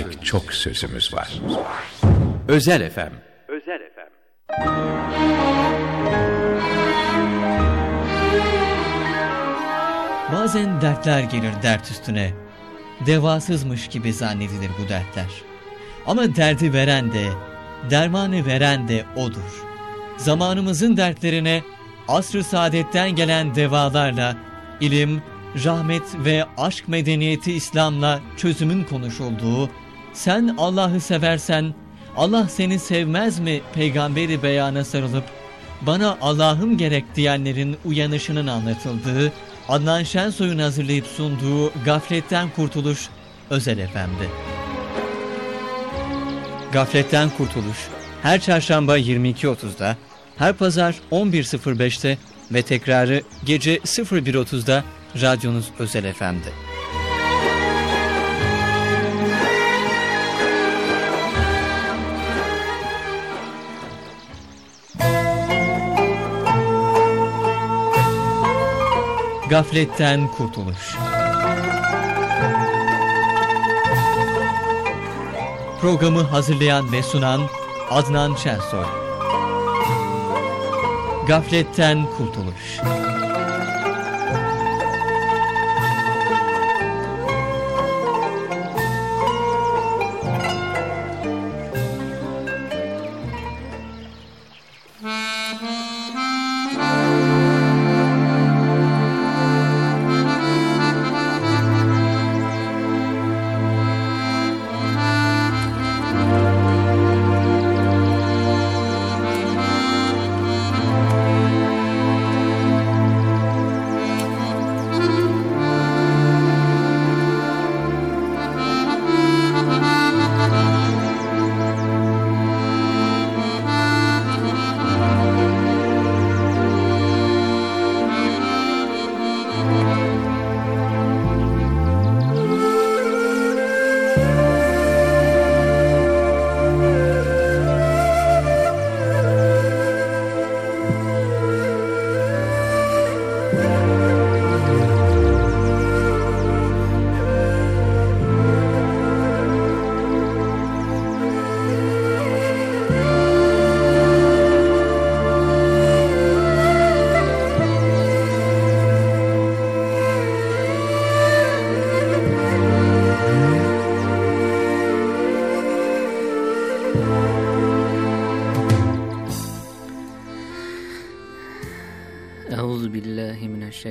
söyleyecek çok sözümüz var. Özel FM Özel FM Bazen dertler gelir dert üstüne. Devasızmış gibi zannedilir bu dertler. Ama derdi veren de, dermanı veren de O'dur. Zamanımızın dertlerine asr-ı saadetten gelen devalarla, ilim, rahmet ve aşk medeniyeti İslam'la çözümün konuşulduğu, sen Allah'ı seversen, Allah seni sevmez mi peygamberi beyana sarılıp, bana Allah'ım gerek diyenlerin uyanışının anlatıldığı, Adnan Şensoy'un hazırlayıp sunduğu Gafletten Kurtuluş Özel Efendi. Gafletten Kurtuluş her çarşamba 22.30'da, her pazar 11.05'te ve tekrarı gece 01.30'da radyonuz Özel Efendi. Gafletten Kurtuluş Programı hazırlayan ve sunan Adnan Şensoy. Gafletten Kurtuluş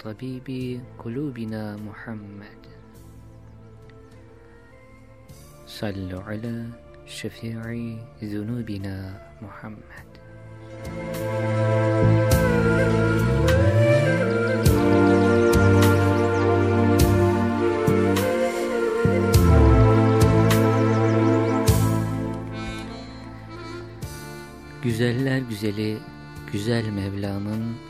tabibi kulubina Muhammed sallu ala şefii zunubina Muhammed Güzeller güzeli güzel Mevlam'ın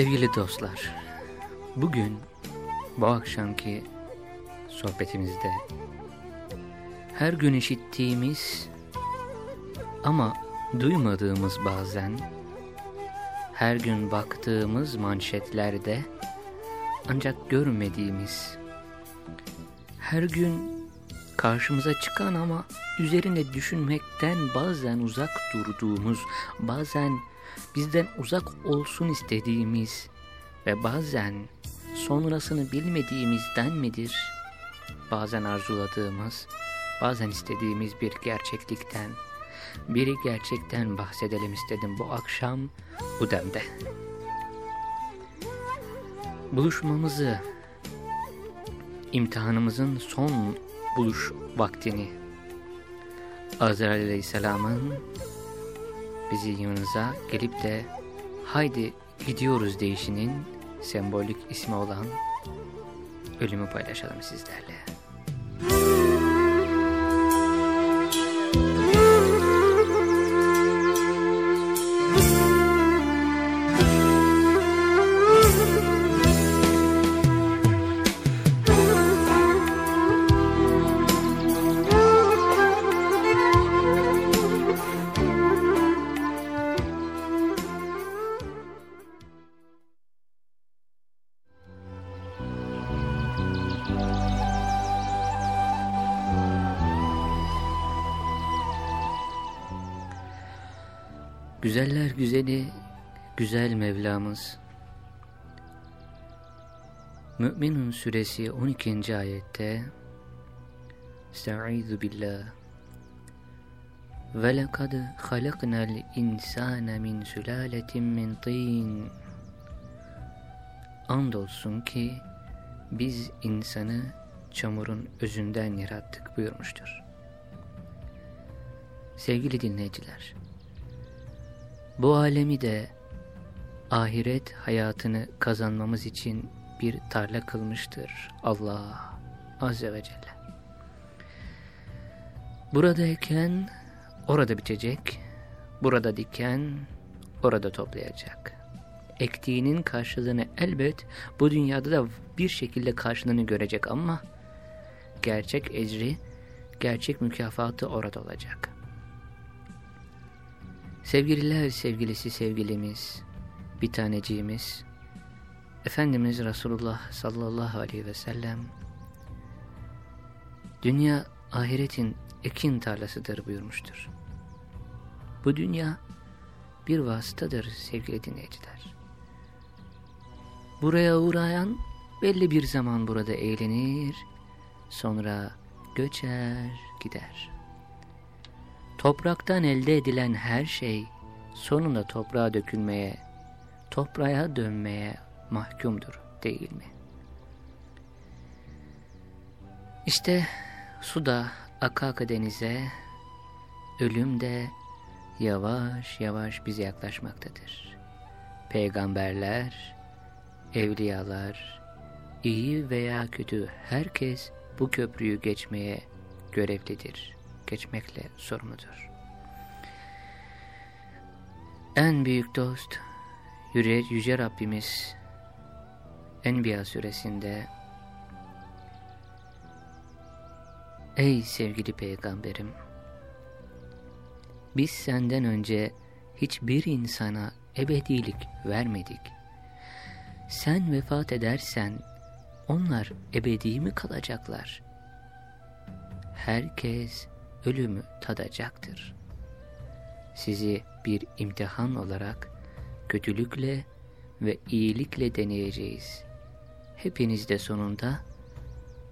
Sevgili dostlar, bugün bu akşamki sohbetimizde her gün işittiğimiz ama duymadığımız bazen her gün baktığımız manşetlerde ancak görmediğimiz her gün karşımıza çıkan ama üzerine düşünmekten bazen uzak durduğumuz, bazen bizden uzak olsun istediğimiz ve bazen sonrasını bilmediğimizden midir? Bazen arzuladığımız, bazen istediğimiz bir gerçeklikten, biri gerçekten bahsedelim istedim bu akşam bu demde. Buluşmamızı, imtihanımızın son buluş vaktini, Azrail Aleyhisselam'ın bizi yanınıza gelip de haydi gidiyoruz deyişinin sembolik ismi olan ölümü paylaşalım sizlerle. Güzeller güzeli, güzel Mevlamız. Mü'minun suresi 12. ayette Estaizu billah ve lekad halaknal insane min sülaletin min tin Andolsun ki biz insanı çamurun özünden yarattık buyurmuştur. Sevgili dinleyiciler, bu alemi de ahiret hayatını kazanmamız için bir tarla kılmıştır Allah Azze ve Celle. Burada eken orada bitecek, burada diken orada toplayacak. Ektiğinin karşılığını elbet bu dünyada da bir şekilde karşılığını görecek ama gerçek ecri, gerçek mükafatı orada olacak. Sevgililer sevgilisi sevgilimiz, bir taneciğimiz, Efendimiz Resulullah sallallahu aleyhi ve sellem, dünya ahiretin ekin tarlasıdır buyurmuştur. Bu dünya bir vasıtadır sevgili dinleyiciler. Buraya uğrayan belli bir zaman burada eğlenir, sonra göçer gider. Topraktan elde edilen her şey sonunda toprağa dökülmeye, toprağa dönmeye mahkumdur değil mi? İşte su da aka aka denize, ölüm de yavaş yavaş bize yaklaşmaktadır. Peygamberler, evliyalar, iyi veya kötü herkes bu köprüyü geçmeye görevlidir geçmekle sorumludur. En büyük dost, yüce, Rabbimiz Enbiya suresinde Ey sevgili peygamberim! Biz senden önce hiçbir insana ebedilik vermedik. Sen vefat edersen onlar ebedi mi kalacaklar? Herkes ölümü tadacaktır. Sizi bir imtihan olarak kötülükle ve iyilikle deneyeceğiz. Hepiniz de sonunda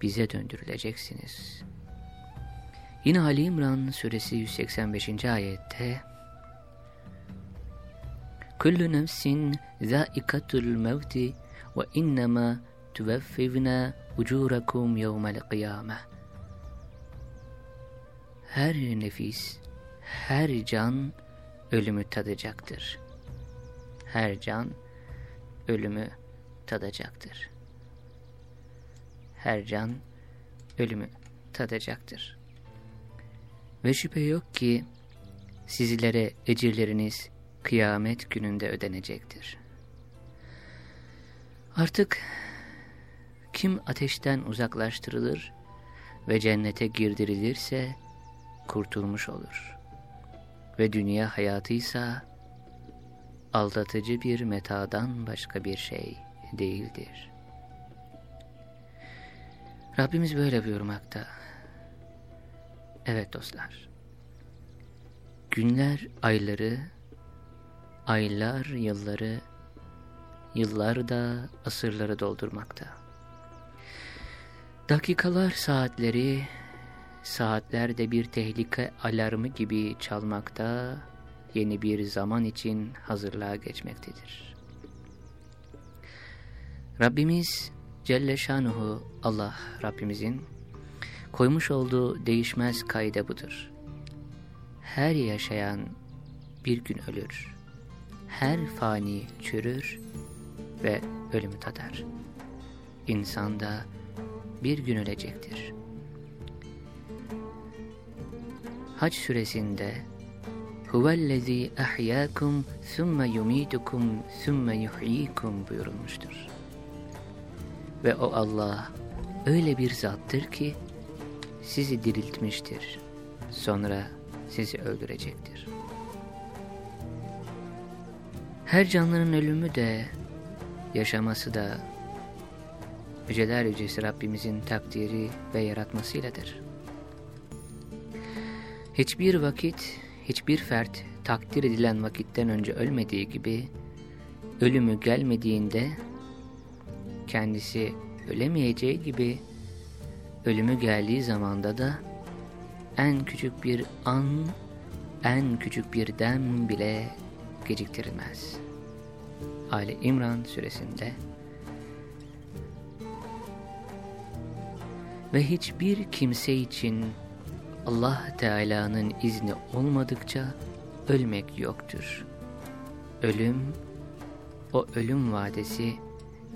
bize döndürüleceksiniz. Yine Ali İmran suresi 185. ayette Kullu nefsin zâikatul mevti ve innema tuveffivna ucurakum yevmel kıyameh her nefis, her can ölümü tadacaktır. Her can ölümü tadacaktır. Her can ölümü tadacaktır. Ve şüphe yok ki sizlere ecirleriniz kıyamet gününde ödenecektir. Artık kim ateşten uzaklaştırılır ve cennete girdirilirse kurtulmuş olur. Ve dünya hayatıysa aldatıcı bir metadan başka bir şey değildir. Rabbimiz böyle buyurmakta. Evet dostlar. Günler ayları, aylar yılları, yıllar da asırları doldurmakta. Dakikalar saatleri, saatler de bir tehlike alarmı gibi çalmakta, yeni bir zaman için hazırlığa geçmektedir. Rabbimiz Celle Şanuhu Allah Rabbimizin koymuş olduğu değişmez kaide budur. Her yaşayan bir gün ölür. Her fani çürür ve ölümü tadar. İnsan da bir gün ölecektir. Hac suresinde Huvellezî ahyâkum thumme yumîtukum thumme yuhyikum buyurulmuştur. Ve o Allah öyle bir zattır ki sizi diriltmiştir. Sonra sizi öldürecektir. Her canlının ölümü de, yaşaması da yüceler yücesi Rabbimizin takdiri ve yaratmasıyladır. Hiçbir vakit, hiçbir fert takdir edilen vakitten önce ölmediği gibi, ölümü gelmediğinde kendisi ölemeyeceği gibi ölümü geldiği zamanda da en küçük bir an, en küçük bir dem bile geciktirilmez. Ali İmran suresinde ve hiçbir kimse için Allah Teala'nın izni olmadıkça ölmek yoktur. Ölüm, o ölüm vadesi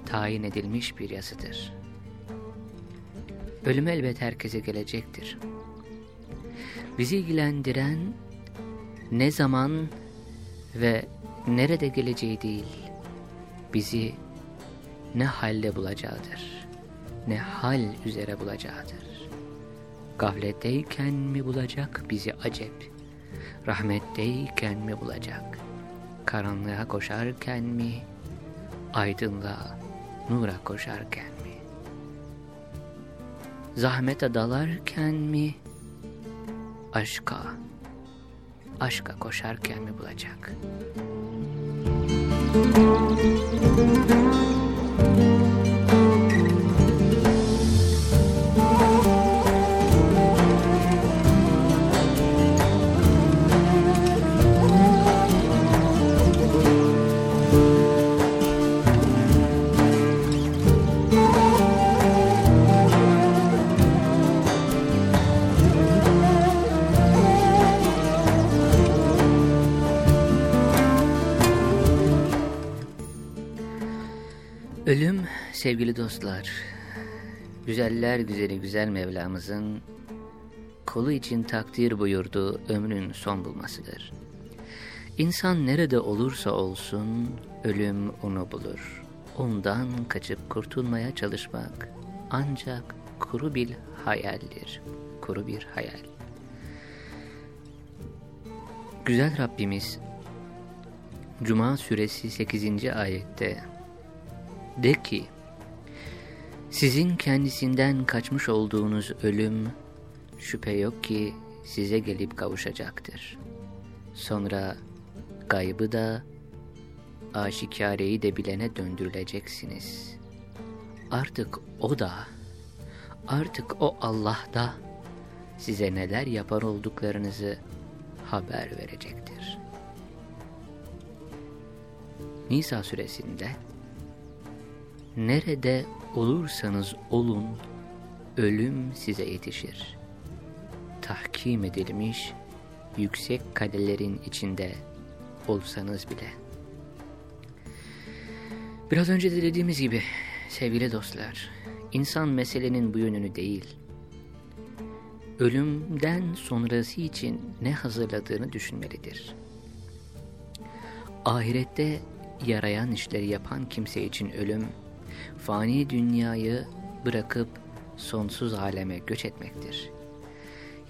tayin edilmiş bir yazıdır. Ölüm elbet herkese gelecektir. Bizi ilgilendiren ne zaman ve nerede geleceği değil, bizi ne halde bulacağıdır, ne hal üzere bulacağıdır. Gafletteyken mi bulacak bizi acep, rahmetteyken mi bulacak, karanlığa koşarken mi, aydınlığa, nura koşarken mi? Zahmete dalarken mi? Aşka, aşka koşarken mi bulacak? Ölüm sevgili dostlar, güzeller güzeli güzel Mevlamızın kolu için takdir buyurduğu ömrün son bulmasıdır. İnsan nerede olursa olsun ölüm onu bulur. Ondan kaçıp kurtulmaya çalışmak ancak kuru bir hayaldir. Kuru bir hayal. Güzel Rabbimiz Cuma suresi 8. ayette de ki, sizin kendisinden kaçmış olduğunuz ölüm, şüphe yok ki size gelip kavuşacaktır. Sonra gaybı da, aşikareyi de bilene döndürüleceksiniz. Artık o da, artık o Allah da size neler yapar olduklarınızı haber verecektir. Nisa suresinde, Nerede olursanız olun, ölüm size yetişir. Tahkim edilmiş, yüksek kadelerin içinde olsanız bile. Biraz önce de dediğimiz gibi sevgili dostlar, insan meselenin bu yönünü değil, ölümden sonrası için ne hazırladığını düşünmelidir. Ahirette yarayan işleri yapan kimse için ölüm, fani dünyayı bırakıp sonsuz aleme göç etmektir.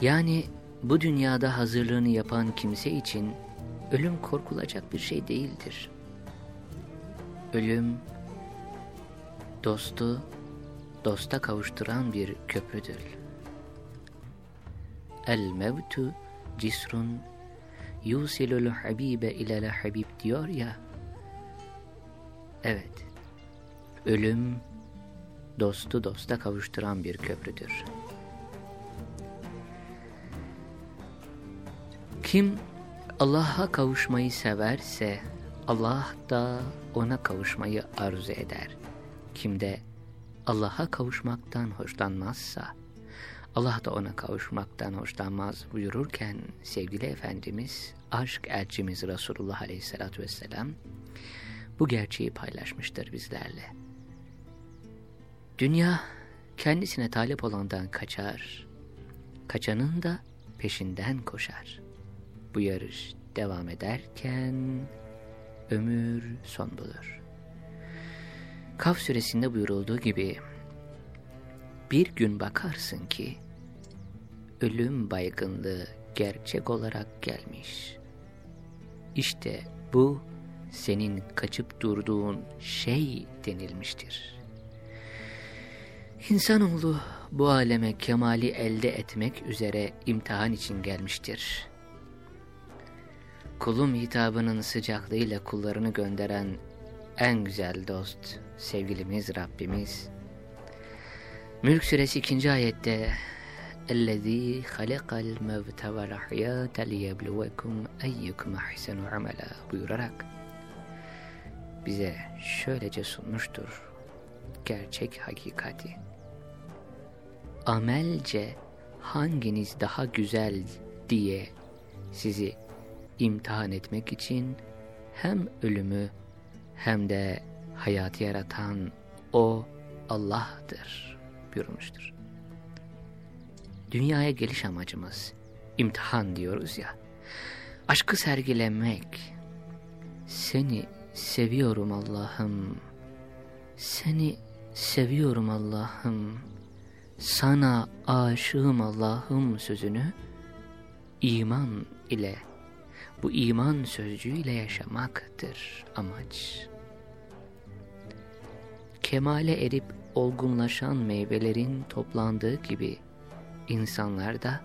Yani bu dünyada hazırlığını yapan kimse için ölüm korkulacak bir şey değildir. Ölüm, dostu, dosta kavuşturan bir köprüdür. El mevtu cisrun yusilul habibe ilel habib diyor ya. Evet, ölüm dostu dosta kavuşturan bir köprüdür. Kim Allah'a kavuşmayı severse Allah da ona kavuşmayı arzu eder. Kim de Allah'a kavuşmaktan hoşlanmazsa Allah da ona kavuşmaktan hoşlanmaz buyururken sevgili Efendimiz, aşk elçimiz Resulullah Aleyhisselatü Vesselam bu gerçeği paylaşmıştır bizlerle. Dünya kendisine talip olandan kaçar, kaçanın da peşinden koşar. Bu yarış devam ederken ömür son bulur. Kaf suresinde buyurulduğu gibi bir gün bakarsın ki ölüm baygınlığı gerçek olarak gelmiş. İşte bu senin kaçıp durduğun şey denilmiştir. İnsanoğlu bu aleme kemali elde etmek üzere imtihan için gelmiştir. Kulum hitabının sıcaklığıyla kullarını gönderen en güzel dost, sevgilimiz Rabbimiz. Mülk suresi 2. ayette اَلَّذ۪ي خَلَقَ الْمَوْتَ وَالْحَيَاةَ لِيَبْلُوَكُمْ اَيُّكُمْ اَحْسَنُ عَمَلًا buyurarak bize şöylece sunmuştur gerçek hakikati. Amelce hanginiz daha güzel diye sizi imtihan etmek için hem ölümü hem de hayatı yaratan O Allah'tır buyurmuştur. Dünyaya geliş amacımız imtihan diyoruz ya. Aşkı sergilemek. Seni seviyorum Allah'ım. Seni seviyorum Allah'ım. Sana aşığım Allah'ım sözünü iman ile bu iman sözcüğüyle yaşamaktır amaç. Kemale erip olgunlaşan meyvelerin toplandığı gibi insanlar da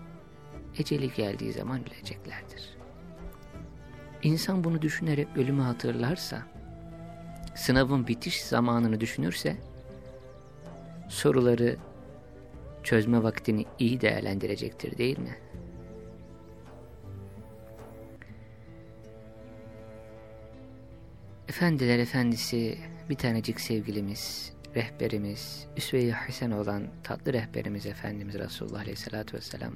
eceli geldiği zaman öleceklerdir. İnsan bunu düşünerek ölümü hatırlarsa, sınavın bitiş zamanını düşünürse, soruları çözme vaktini iyi değerlendirecektir değil mi? Efendiler efendisi bir tanecik sevgilimiz, rehberimiz, üsve-i hasen olan tatlı rehberimiz Efendimiz Resulullah Aleyhisselatü Vesselam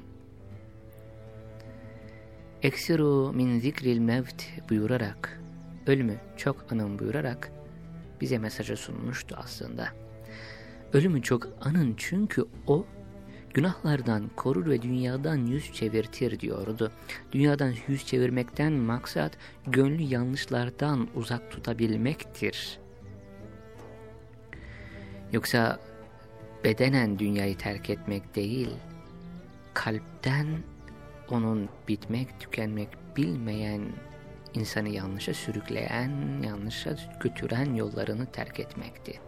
Eksiru min zikril mevt buyurarak, ölümü çok anın buyurarak bize mesajı sunmuştu aslında. Ölümü çok anın çünkü o günahlardan korur ve dünyadan yüz çevirtir diyordu. Dünyadan yüz çevirmekten maksat gönlü yanlışlardan uzak tutabilmektir. Yoksa bedenen dünyayı terk etmek değil, kalpten onun bitmek, tükenmek bilmeyen, insanı yanlışa sürükleyen, yanlışa götüren yollarını terk etmekti.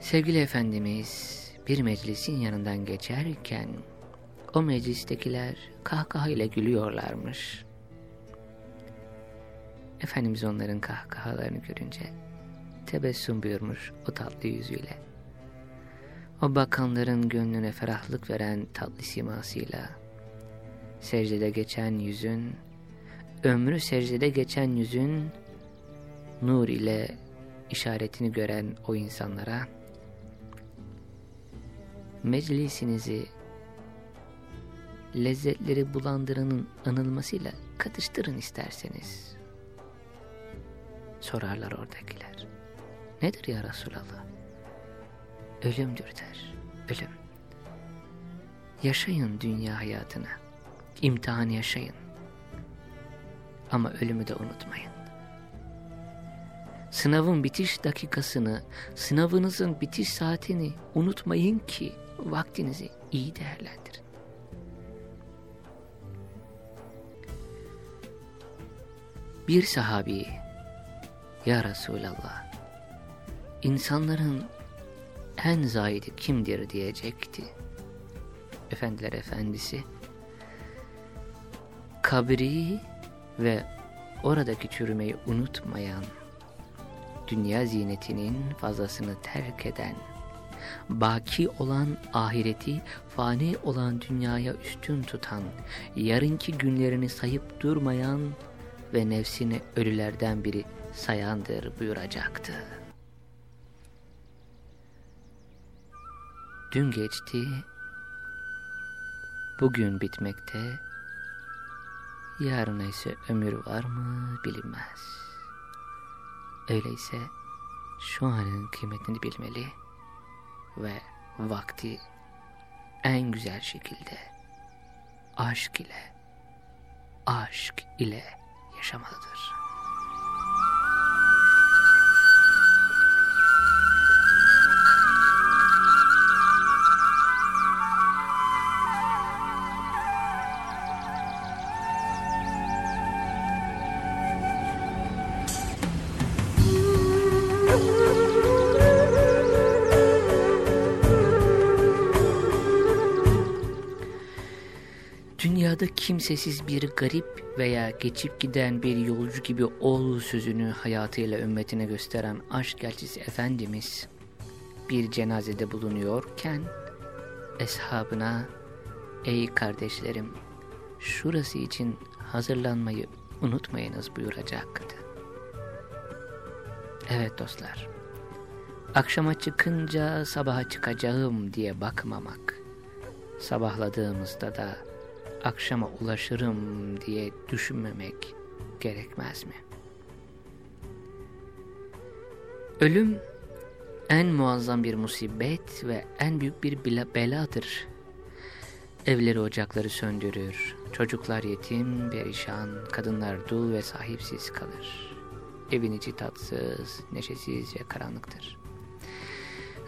Sevgili Efendimiz bir meclisin yanından geçerken o meclistekiler kahkahayla gülüyorlarmış. Efendimiz onların kahkahalarını görünce tebessüm buyurmuş o tatlı yüzüyle. O bakanların gönlüne ferahlık veren tatlı simasıyla secdede geçen yüzün, ömrü secdede geçen yüzün nur ile işaretini gören o insanlara meclisinizi lezzetleri bulandıranın anılmasıyla katıştırın isterseniz. Sorarlar oradakiler. Nedir ya Resulallah? Ölümdür der. Ölüm. Yaşayın dünya hayatını. İmtihan yaşayın. Ama ölümü de unutmayın. Sınavın bitiş dakikasını, sınavınızın bitiş saatini unutmayın ki vaktinizi iyi değerlendirin. Bir sahabi, Ya Resulallah, insanların en zahidi kimdir diyecekti. Efendiler efendisi, kabri ve oradaki çürümeyi unutmayan, dünya zinetinin fazlasını terk eden, baki olan ahireti fani olan dünyaya üstün tutan, yarınki günlerini sayıp durmayan ve nefsini ölülerden biri sayandır buyuracaktı. Dün geçti, bugün bitmekte, yarına ise ömür var mı bilinmez. Öyleyse şu anın kıymetini bilmeli ve vakti en güzel şekilde aşk ile aşk ile yaşamalıdır. Kimsesiz bir garip veya geçip giden bir yolcu gibi ol sözünü hayatıyla ümmetine gösteren aşk elçisi Efendimiz bir cenazede bulunuyorken eshabına ey kardeşlerim şurası için hazırlanmayı unutmayınız buyuracaktı. Evet dostlar akşama çıkınca sabaha çıkacağım diye bakmamak sabahladığımızda da akşama ulaşırım diye düşünmemek gerekmez mi? Ölüm en muazzam bir musibet ve en büyük bir beladır. Evleri ocakları söndürür, çocuklar yetim, perişan, kadınlar dul ve sahipsiz kalır. Evin içi tatsız, neşesiz ve karanlıktır.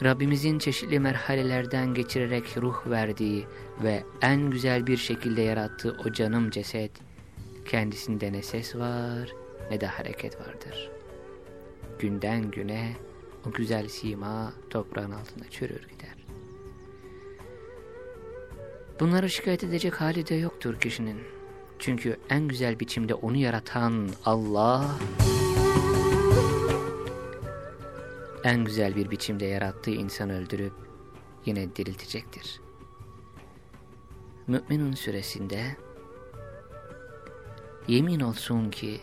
Rabbimizin çeşitli merhalelerden geçirerek ruh verdiği ve en güzel bir şekilde yarattığı o canım ceset, kendisinde ne ses var ne de hareket vardır. Günden güne o güzel sima toprağın altında çürür gider. Bunları şikayet edecek hali de yoktur kişinin. Çünkü en güzel biçimde onu yaratan Allah en güzel bir biçimde yarattığı insanı öldürüp yine diriltecektir. Mü'minun süresinde yemin olsun ki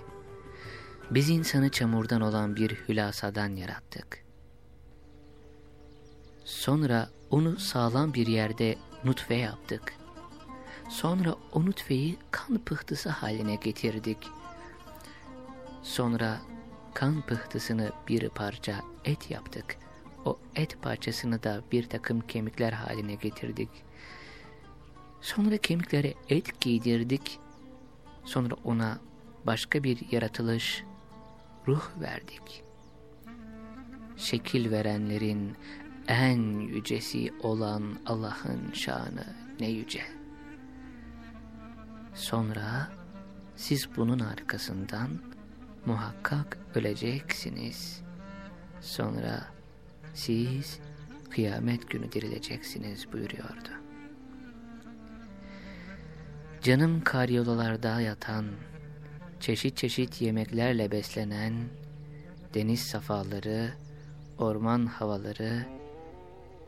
biz insanı çamurdan olan bir hülasadan yarattık. Sonra onu sağlam bir yerde nutfe yaptık. Sonra o nutfeyi kan pıhtısı haline getirdik. Sonra kan pıhtısını bir parça et yaptık. O et parçasını da bir takım kemikler haline getirdik. Sonra kemiklere et giydirdik. Sonra ona başka bir yaratılış, ruh verdik. Şekil verenlerin en yücesi olan Allah'ın şanı ne yüce. Sonra siz bunun arkasından muhakkak öleceksiniz. Sonra siz kıyamet günü dirileceksiniz buyuruyordu. Canım karyolalarda yatan, çeşit çeşit yemeklerle beslenen, deniz safaları, orman havaları,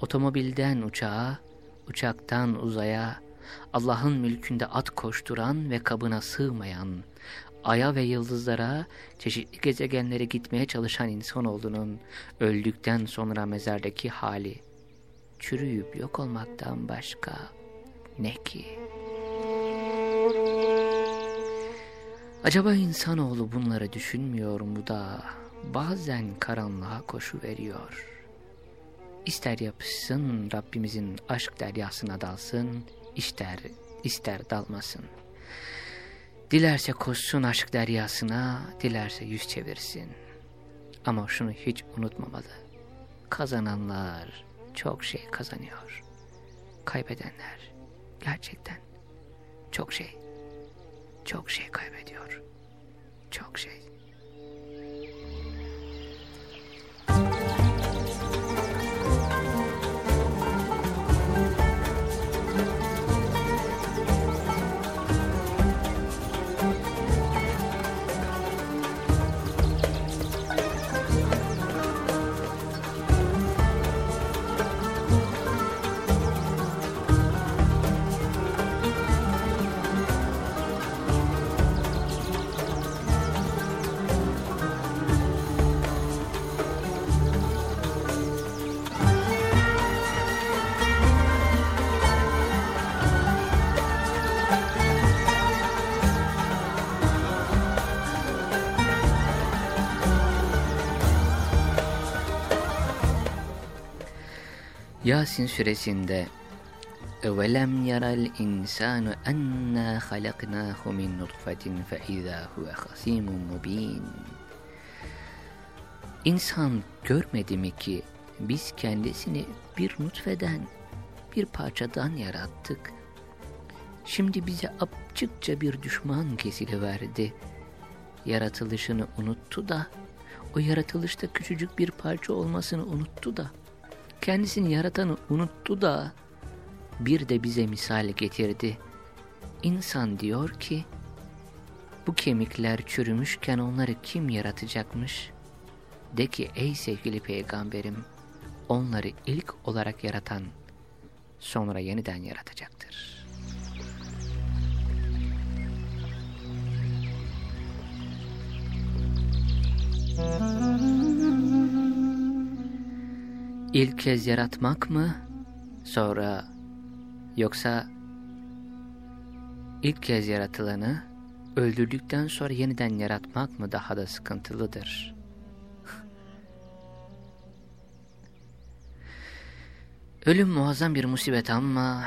otomobilden uçağa, uçaktan uzaya, Allah'ın mülkünde at koşturan ve kabına sığmayan, aya ve yıldızlara, çeşitli gezegenlere gitmeye çalışan insanoğlunun öldükten sonra mezardaki hali, çürüyüp yok olmaktan başka ne ki? Acaba insanoğlu bunları düşünmüyor mu da bazen karanlığa koşu veriyor. İster yapışsın Rabbimizin aşk deryasına dalsın, ister ister dalmasın. Dilerse koşsun aşk deryasına, dilerse yüz çevirsin. Ama şunu hiç unutmamalı. Kazananlar çok şey kazanıyor. Kaybedenler gerçekten çok şey, çok şey kaybediyor. Çok şey. Yasin suresinde "Evelem yaral insanu enna halaknahu min nutfetin fe izâ huve hasimun mubin." İnsan görmedi mi ki biz kendisini bir nutfeden, bir parçadan yarattık. Şimdi bize apçıkça bir düşman kesiliverdi. Yaratılışını unuttu da, o yaratılışta küçücük bir parça olmasını unuttu da kendisini yaratanı unuttu da bir de bize misal getirdi. İnsan diyor ki, bu kemikler çürümüşken onları kim yaratacakmış? De ki ey sevgili peygamberim, onları ilk olarak yaratan, sonra yeniden yaratacaktır. İlk kez yaratmak mı, sonra yoksa ilk kez yaratılanı öldürdükten sonra yeniden yaratmak mı daha da sıkıntılıdır? Ölüm muazzam bir musibet ama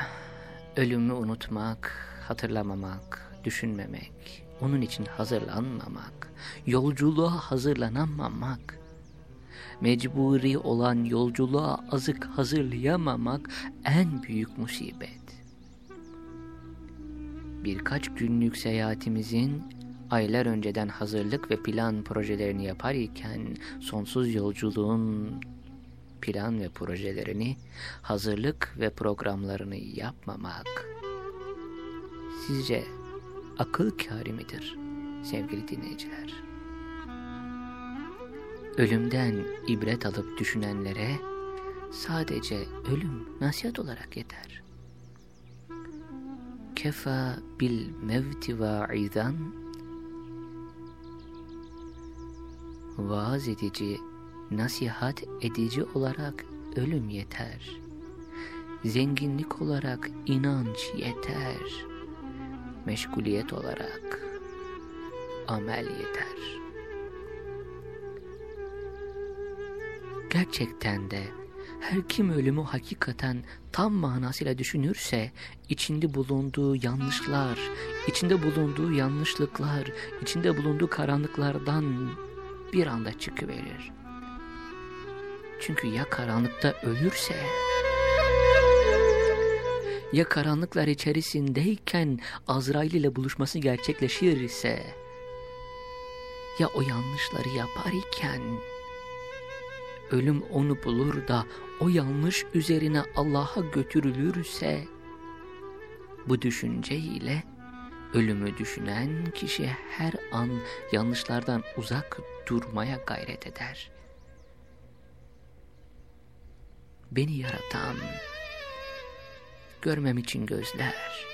ölümü unutmak, hatırlamamak, düşünmemek, onun için hazırlanmamak, yolculuğa hazırlanamamak, mecburi olan yolculuğa azık hazırlayamamak en büyük musibet. Birkaç günlük seyahatimizin aylar önceden hazırlık ve plan projelerini yapar iken sonsuz yolculuğun plan ve projelerini, hazırlık ve programlarını yapmamak sizce akıl kâri midir sevgili dinleyiciler? Ölümden ibret alıp düşünenlere sadece ölüm nasihat olarak yeter. Kefa bil mevti vaizan vaaz edici, nasihat edici olarak ölüm yeter. Zenginlik olarak inanç yeter. Meşguliyet olarak amel yeter. Gerçekten de her kim ölümü hakikaten tam manasıyla düşünürse içinde bulunduğu yanlışlar, içinde bulunduğu yanlışlıklar, içinde bulunduğu karanlıklardan bir anda çıkıverir. Çünkü ya karanlıkta ölürse, ya karanlıklar içerisindeyken Azrail ile buluşması gerçekleşirse, ya o yanlışları yapar iken ölüm onu bulur da o yanlış üzerine Allah'a götürülürse, bu düşünceyle ölümü düşünen kişi her an yanlışlardan uzak durmaya gayret eder. Beni yaratan, görmem için gözler,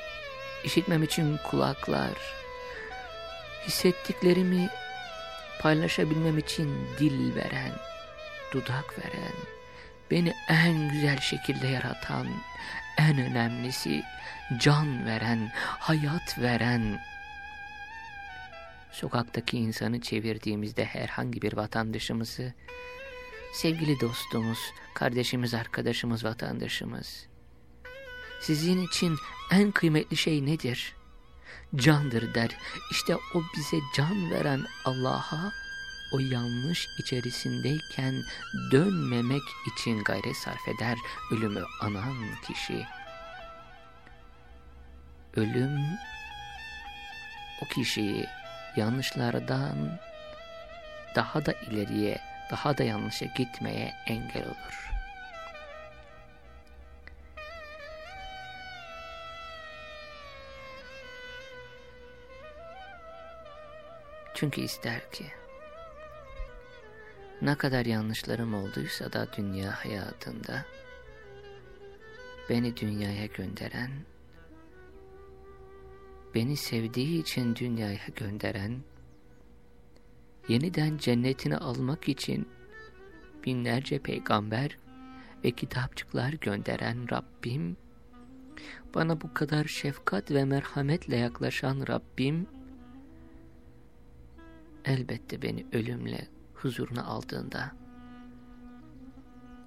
işitmem için kulaklar, hissettiklerimi paylaşabilmem için dil veren, dudak veren, beni en güzel şekilde yaratan, en önemlisi can veren, hayat veren, sokaktaki insanı çevirdiğimizde herhangi bir vatandaşımızı, sevgili dostumuz, kardeşimiz, arkadaşımız, vatandaşımız, sizin için en kıymetli şey nedir? Candır der. İşte o bize can veren Allah'a o yanlış içerisindeyken dönmemek için gayret sarf eder ölümü anan kişi. Ölüm o kişiyi yanlışlardan daha da ileriye, daha da yanlışa gitmeye engel olur. Çünkü ister ki ne kadar yanlışlarım olduysa da dünya hayatında beni dünyaya gönderen, beni sevdiği için dünyaya gönderen, yeniden cennetini almak için binlerce peygamber ve kitapçıklar gönderen Rabbim, bana bu kadar şefkat ve merhametle yaklaşan Rabbim, elbette beni ölümle huzuruna aldığında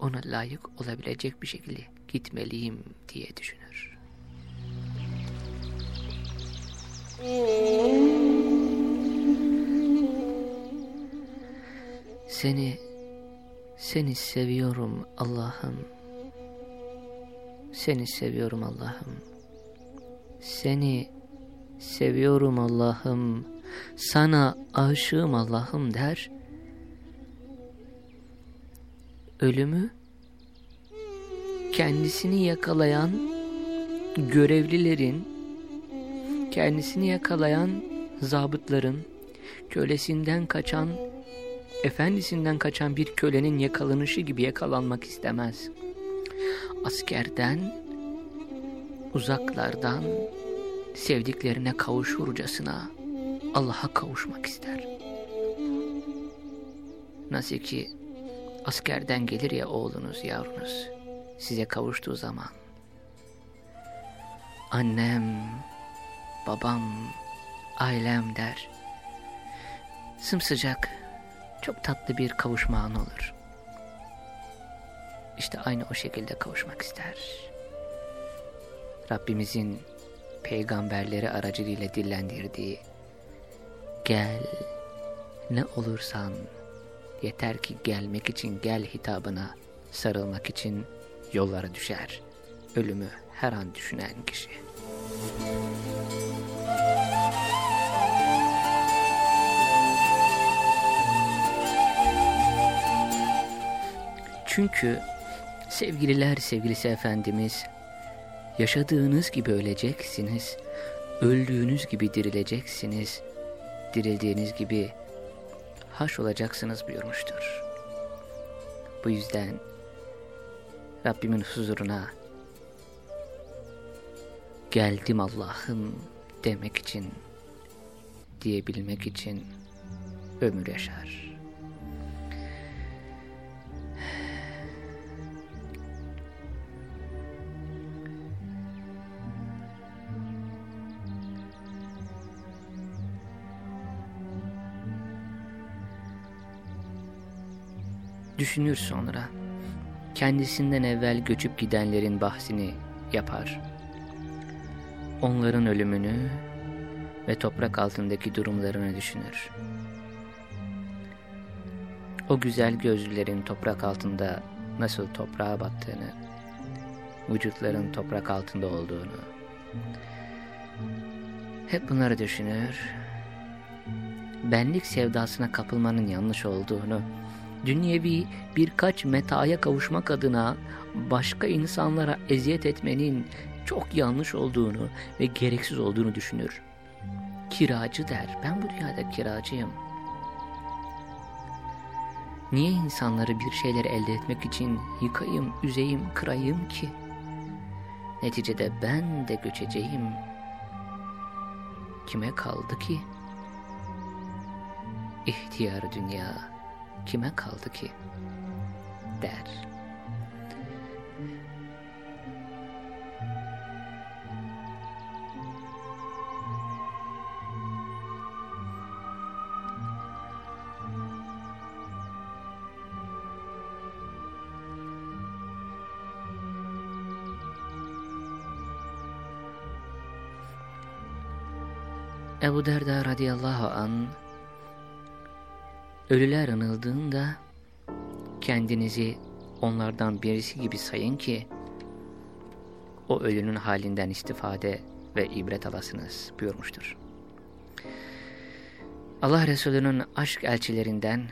ona layık olabilecek bir şekilde gitmeliyim diye düşünür. Seni, seni seviyorum Allah'ım. Seni seviyorum Allah'ım. Seni seviyorum Allah'ım. Sana aşığım Allah'ım der ölümü kendisini yakalayan görevlilerin, kendisini yakalayan zabıtların, kölesinden kaçan, efendisinden kaçan bir kölenin yakalanışı gibi yakalanmak istemez. Askerden, uzaklardan, sevdiklerine kavuşurcasına Allah'a kavuşmak ister. Nasıl ki askerden gelir ya oğlunuz, yavrunuz size kavuştuğu zaman. Annem, babam, ailem der. Sımsıcak, çok tatlı bir kavuşma anı olur. İşte aynı o şekilde kavuşmak ister. Rabbimizin peygamberleri aracılığıyla dillendirdiği gel ne olursan Yeter ki gelmek için gel hitabına sarılmak için yollara düşer. Ölümü her an düşünen kişi. Çünkü sevgililer sevgilisi Efendimiz yaşadığınız gibi öleceksiniz, öldüğünüz gibi dirileceksiniz, dirildiğiniz gibi haş olacaksınız buyurmuştur. Bu yüzden Rabbimin huzuruna geldim Allah'ım demek için, diyebilmek için ömür yaşar. Düşünür sonra. Kendisinden evvel göçüp gidenlerin bahsini yapar. Onların ölümünü ve toprak altındaki durumlarını düşünür. O güzel gözlülerin toprak altında nasıl toprağa battığını, vücutların toprak altında olduğunu, hep bunları düşünür, benlik sevdasına kapılmanın yanlış olduğunu, dünyevi birkaç metaya kavuşmak adına başka insanlara eziyet etmenin çok yanlış olduğunu ve gereksiz olduğunu düşünür. Kiracı der, ben bu dünyada kiracıyım. Niye insanları bir şeyler elde etmek için yıkayım, üzeyim, kırayım ki? Neticede ben de göçeceğim. Kime kaldı ki? İhtiyar dünya kime kaldı ki? der. Ebu Derda radıyallahu an Ölüler anıldığında kendinizi onlardan birisi gibi sayın ki o ölünün halinden istifade ve ibret alasınız buyurmuştur. Allah Resulü'nün aşk elçilerinden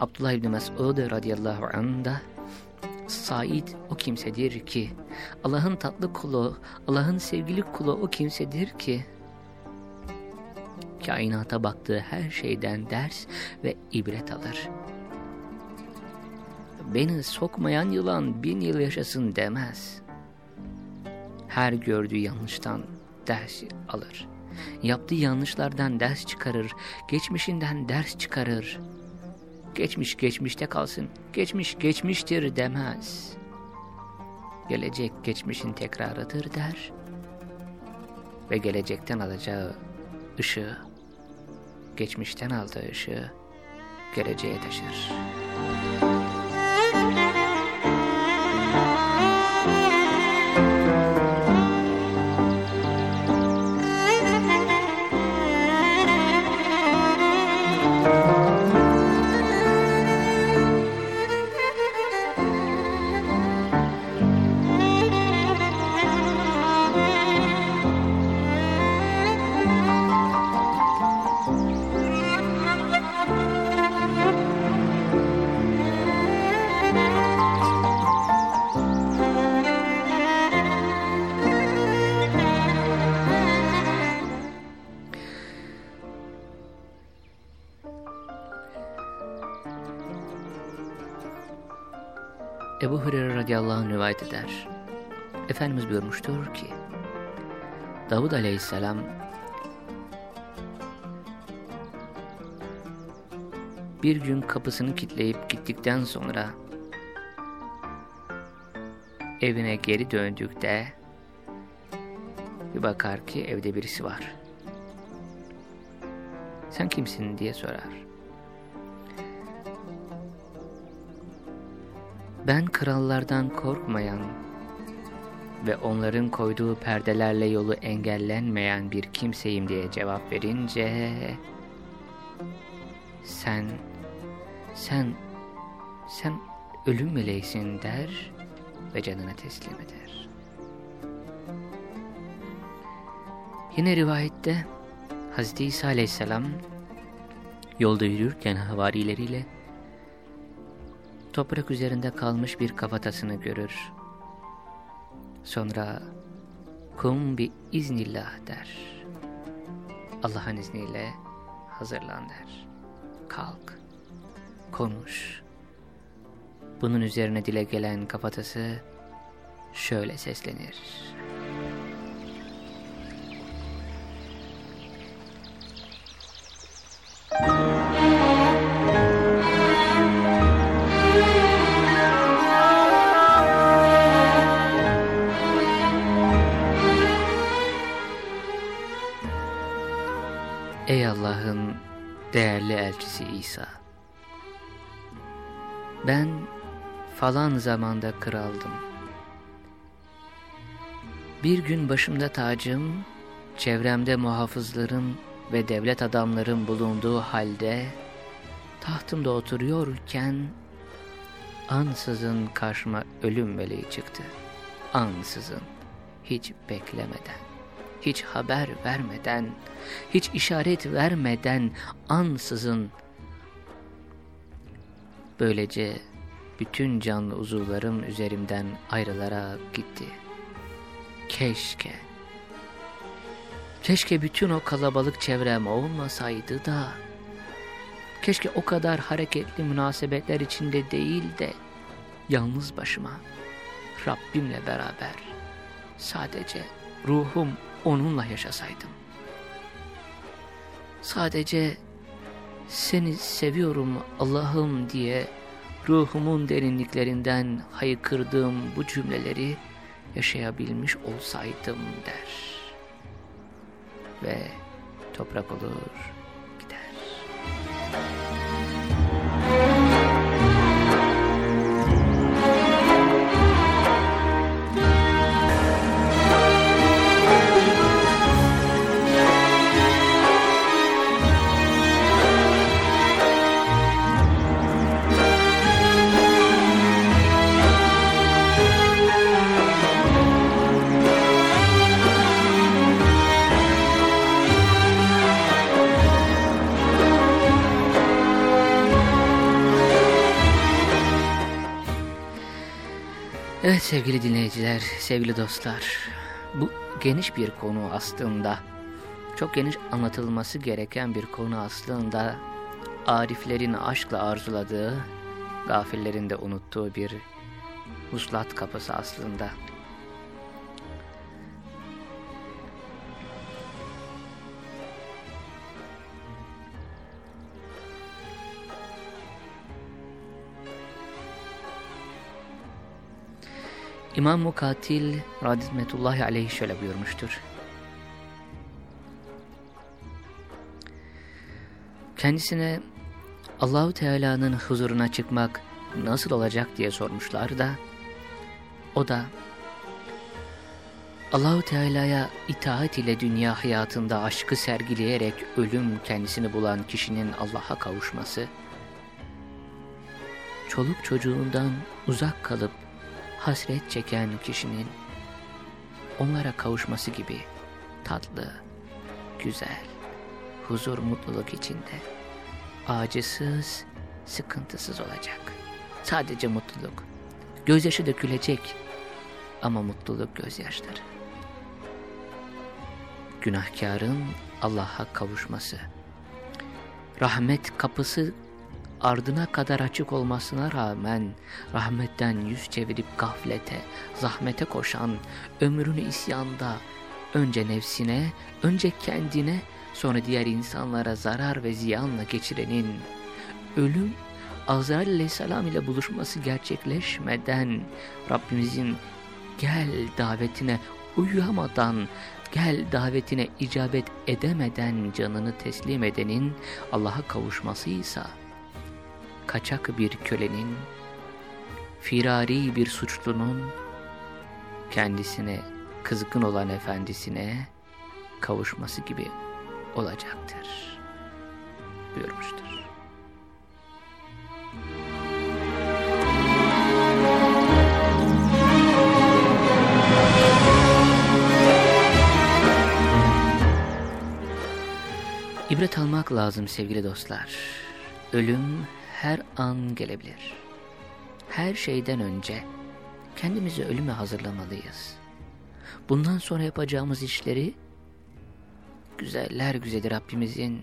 Abdullah İbni Mesud radıyallahu anh Said o kimsedir ki Allah'ın tatlı kulu, Allah'ın sevgili kulu o kimsedir ki kainata baktığı her şeyden ders ve ibret alır. Beni sokmayan yılan bin yıl yaşasın demez. Her gördüğü yanlıştan ders alır. Yaptığı yanlışlardan ders çıkarır, geçmişinden ders çıkarır. Geçmiş geçmişte kalsın, geçmiş geçmiştir demez. Gelecek geçmişin tekrarıdır der ve gelecekten alacağı ışığı, geçmişten aldığı ışığı geleceğe taşır. Davud aleyhisselam bir gün kapısını kilitleyip gittikten sonra evine geri döndükte bir bakar ki evde birisi var. Sen kimsin diye sorar. Ben krallardan korkmayan ve onların koyduğu perdelerle yolu engellenmeyen bir kimseyim diye cevap verince sen sen sen ölüm meleğisin der ve canına teslim eder. Yine rivayette Hz. İsa aleyhisselam yolda yürürken havarileriyle toprak üzerinde kalmış bir kafatasını görür. Sonra kum bir iznillah der. Allah'ın izniyle hazırlan der. Kalk, konuş. Bunun üzerine dile gelen kafatası şöyle seslenir. Değerli elçisi İsa. Ben falan zamanda kraldım. Bir gün başımda tacım, çevremde muhafızlarım ve devlet adamlarım bulunduğu halde tahtımda oturuyorken ansızın karşıma ölüm meleği çıktı. Ansızın, hiç beklemeden hiç haber vermeden, hiç işaret vermeden ansızın böylece bütün canlı uzuvlarım üzerimden ayrılarak gitti. Keşke, keşke bütün o kalabalık çevrem olmasaydı da, keşke o kadar hareketli münasebetler içinde değil de, yalnız başıma, Rabbimle beraber, sadece ruhum onunla yaşasaydım. Sadece seni seviyorum Allah'ım diye ruhumun derinliklerinden haykırdığım bu cümleleri yaşayabilmiş olsaydım der. Ve toprak olur gider. Evet sevgili dinleyiciler, sevgili dostlar. Bu geniş bir konu aslında. Çok geniş anlatılması gereken bir konu aslında. Ariflerin aşkla arzuladığı, gafillerin de unuttuğu bir huslat kapısı aslında. İmam Mukatil Radizmetullahi Aleyhi şöyle buyurmuştur. Kendisine Allahu Teala'nın huzuruna çıkmak nasıl olacak diye sormuşlar da o da Allahu Teala'ya itaat ile dünya hayatında aşkı sergileyerek ölüm kendisini bulan kişinin Allah'a kavuşması, çoluk çocuğundan uzak kalıp hasret çeken kişinin onlara kavuşması gibi tatlı, güzel, huzur, mutluluk içinde, acısız, sıkıntısız olacak. Sadece mutluluk. Gözyaşı dökülecek ama mutluluk gözyaşları. Günahkarın Allah'a kavuşması. Rahmet kapısı ardına kadar açık olmasına rağmen rahmetten yüz çevirip gaflete, zahmete koşan, ömrünü isyanda, önce nefsine, önce kendine, sonra diğer insanlara zarar ve ziyanla geçirenin, ölüm, Azrail aleyhisselam ile buluşması gerçekleşmeden, Rabbimizin gel davetine uyuyamadan, gel davetine icabet edemeden canını teslim edenin Allah'a kavuşmasıysa, kaçak bir kölenin, firari bir suçlunun, kendisine kızgın olan efendisine kavuşması gibi olacaktır buyurmuştur. İbret almak lazım sevgili dostlar. Ölüm her an gelebilir. Her şeyden önce kendimizi ölüme hazırlamalıyız. Bundan sonra yapacağımız işleri güzeller güzeli Rabbimizin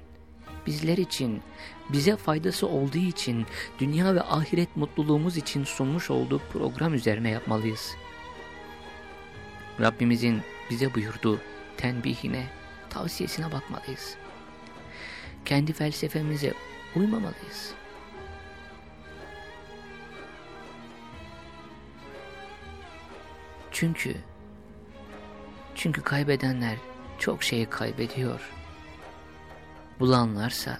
bizler için, bize faydası olduğu için, dünya ve ahiret mutluluğumuz için sunmuş olduğu program üzerine yapmalıyız. Rabbimizin bize buyurduğu tenbihine, tavsiyesine bakmalıyız. Kendi felsefemize uymamalıyız. Çünkü çünkü kaybedenler çok şeyi kaybediyor. Bulanlarsa,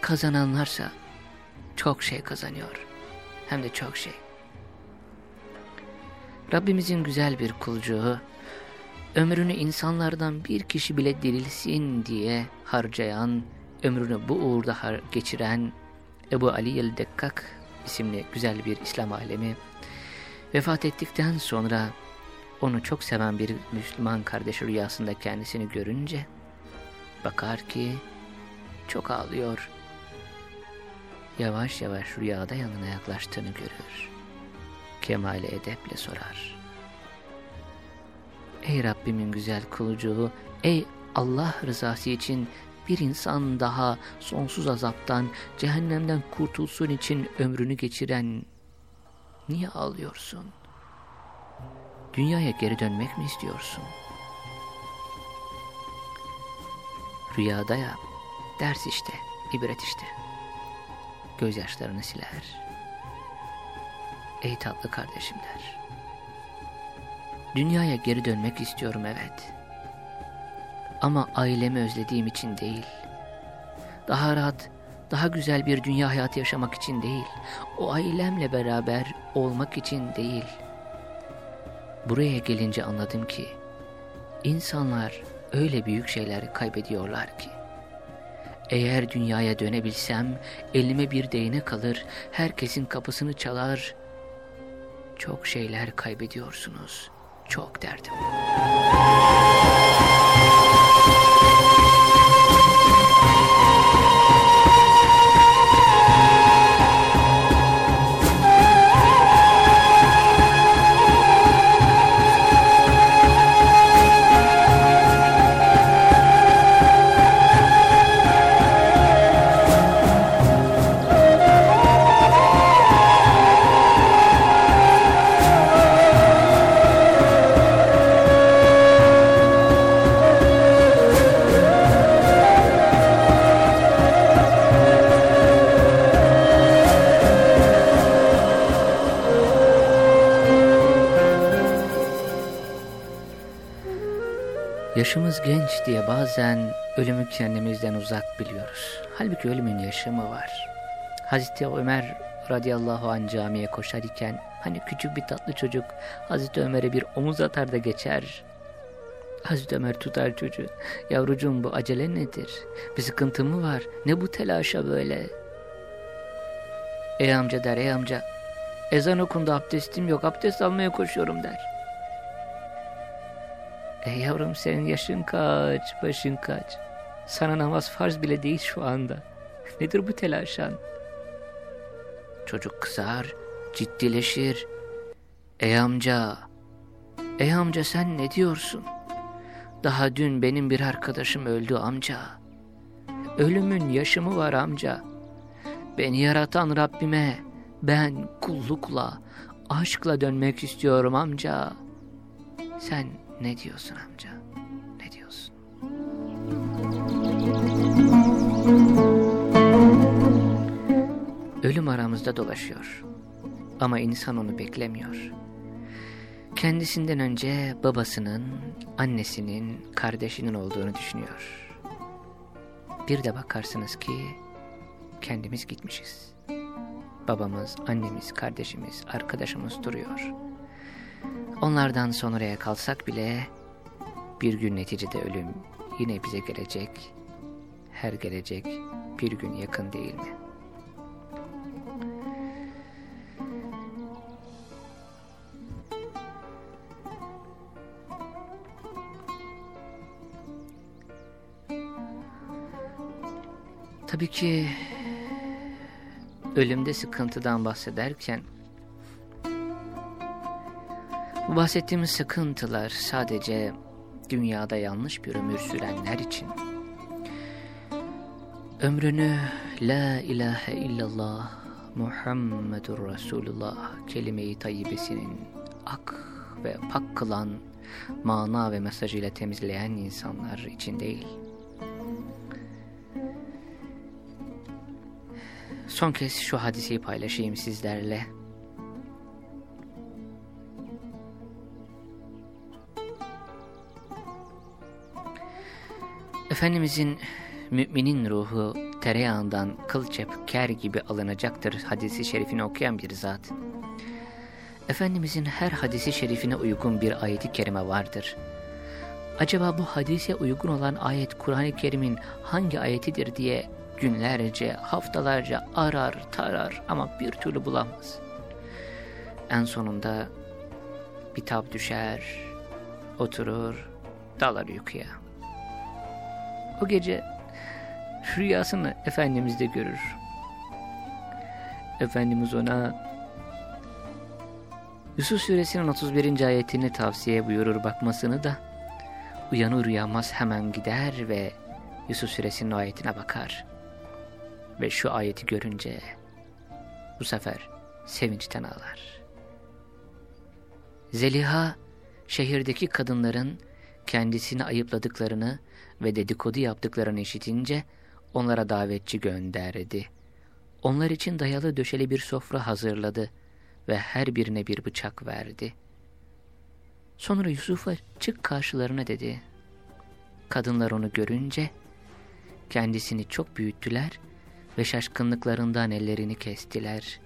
kazananlarsa çok şey kazanıyor. Hem de çok şey. Rabbimizin güzel bir kulcuğu, ömrünü insanlardan bir kişi bile dirilsin diye harcayan, ömrünü bu uğurda geçiren Ebu Ali el-Dekkak isimli güzel bir İslam alemi, vefat ettikten sonra onu çok seven bir Müslüman kardeşi rüyasında kendisini görünce bakar ki çok ağlıyor. Yavaş yavaş rüyada yanına yaklaştığını görür. Kemale edeple sorar. Ey Rabbimin güzel kulucuğu, ey Allah rızası için bir insan daha sonsuz azaptan, cehennemden kurtulsun için ömrünü geçiren niye ağlıyorsun?'' Dünyaya geri dönmek mi istiyorsun? Rüyada ya, ders işte, ibret işte. Gözyaşlarını siler. Ey tatlı kardeşim der. Dünyaya geri dönmek istiyorum evet. Ama ailemi özlediğim için değil. Daha rahat, daha güzel bir dünya hayatı yaşamak için değil. O ailemle beraber olmak için değil.'' Buraya gelince anladım ki insanlar öyle büyük şeyler kaybediyorlar ki. Eğer dünyaya dönebilsem elime bir değnek alır, herkesin kapısını çalar. Çok şeyler kaybediyorsunuz. Çok derdim. Yaşımız genç diye bazen ölümü kendimizden uzak biliyoruz. Halbuki ölümün yaşamı var. Hazreti Ömer radıyallahu anh camiye koşar iken hani küçük bir tatlı çocuk Hazreti Ömer'e bir omuz atar da geçer. Hazreti Ömer tutar çocuğu. Yavrucuğum bu acele nedir? Bir sıkıntı mı var? Ne bu telaşa böyle? Ey amca der ey amca. Ezan okundu abdestim yok abdest almaya koşuyorum der. Ey yavrum senin yaşın kaç, başın kaç? Sana namaz farz bile değil şu anda. Nedir bu telaşan? Çocuk kızar, ciddileşir. Ey amca, ey amca sen ne diyorsun? Daha dün benim bir arkadaşım öldü amca. Ölümün yaşımı var amca. Beni yaratan Rabbime ben kullukla, aşkla dönmek istiyorum amca. Sen ne diyorsun amca? Ne diyorsun? Ölüm aramızda dolaşıyor. Ama insan onu beklemiyor. Kendisinden önce babasının, annesinin, kardeşinin olduğunu düşünüyor. Bir de bakarsınız ki kendimiz gitmişiz. Babamız, annemiz, kardeşimiz, arkadaşımız duruyor. Onlardan sonraya kalsak bile bir gün neticede ölüm yine bize gelecek. Her gelecek bir gün yakın değil mi? Tabii ki ölümde sıkıntıdan bahsederken bu bahsettiğimiz sıkıntılar sadece dünyada yanlış bir ömür sürenler için. Ömrünü La ilahe illallah Muhammedur Resulullah kelime-i tayyibesinin ak ve pak kılan mana ve mesajıyla temizleyen insanlar için değil. Son kez şu hadiseyi paylaşayım sizlerle. Efendimizin müminin ruhu tereyağından kıl çepker gibi alınacaktır hadisi şerifini okuyan bir zat. Efendimizin her hadisi şerifine uygun bir ayeti kerime vardır. Acaba bu hadise uygun olan ayet Kur'an-ı Kerim'in hangi ayetidir diye günlerce, haftalarca arar, tarar ama bir türlü bulamaz. En sonunda bir tab düşer, oturur, dalar uykuya. O gece rüyasını Efendimiz de görür. Efendimiz ona Yusuf suresinin 31. ayetini tavsiye buyurur bakmasını da uyanır uyanmaz hemen gider ve Yusuf suresinin ayetine bakar. Ve şu ayeti görünce bu sefer sevinçten ağlar. Zeliha şehirdeki kadınların kendisini ayıpladıklarını ve dedikodu yaptıklarını işitince onlara davetçi gönderdi. Onlar için dayalı döşeli bir sofra hazırladı ve her birine bir bıçak verdi. Sonra Yusuf'a çık karşılarına dedi. Kadınlar onu görünce kendisini çok büyüttüler ve şaşkınlıklarından ellerini kestiler.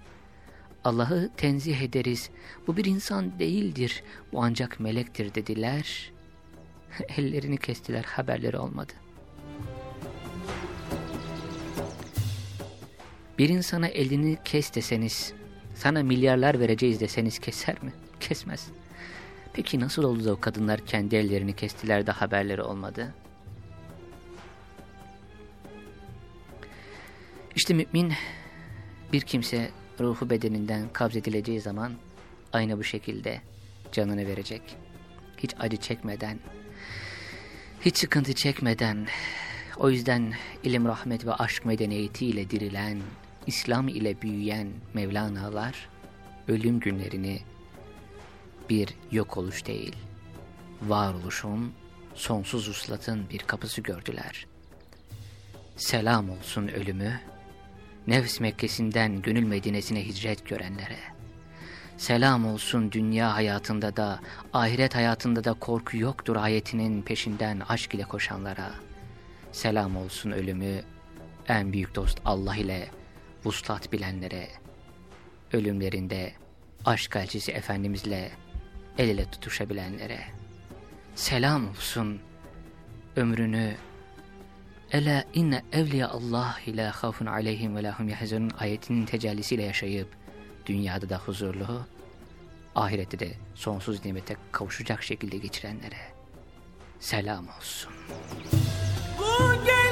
Allah'ı tenzih ederiz, bu bir insan değildir, bu ancak melektir dediler. Ellerini kestiler, haberleri olmadı. Bir insana elini kes deseniz, sana milyarlar vereceğiz deseniz keser mi? Kesmez. Peki nasıl oldu da o kadınlar kendi ellerini kestiler de haberleri olmadı? İşte mümin bir kimse ruhu bedeninden kabz edileceği zaman aynı bu şekilde canını verecek. Hiç acı çekmeden, hiç sıkıntı çekmeden, o yüzden ilim, rahmet ve aşk medeniyetiyle dirilen, İslam ile büyüyen Mevlana'lar, ölüm günlerini bir yok oluş değil, varoluşun, sonsuz uslatın bir kapısı gördüler. Selam olsun ölümü, nefs Mekkesi'nden gönül Medine'sine hicret görenlere. Selam olsun dünya hayatında da, ahiret hayatında da korku yoktur ayetinin peşinden aşk ile koşanlara. Selam olsun ölümü, en büyük dost Allah ile vuslat bilenlere. Ölümlerinde aşk elçisi Efendimizle el ele tutuşabilenlere. Selam olsun ömrünü Ela inne evliya Allah ila khafun aleyhim ve lahum yahzunun ayetinin tecellisiyle yaşayıp dünyada da huzurlu, ahirette de sonsuz nimete kavuşacak şekilde geçirenlere selam olsun. Bu gelen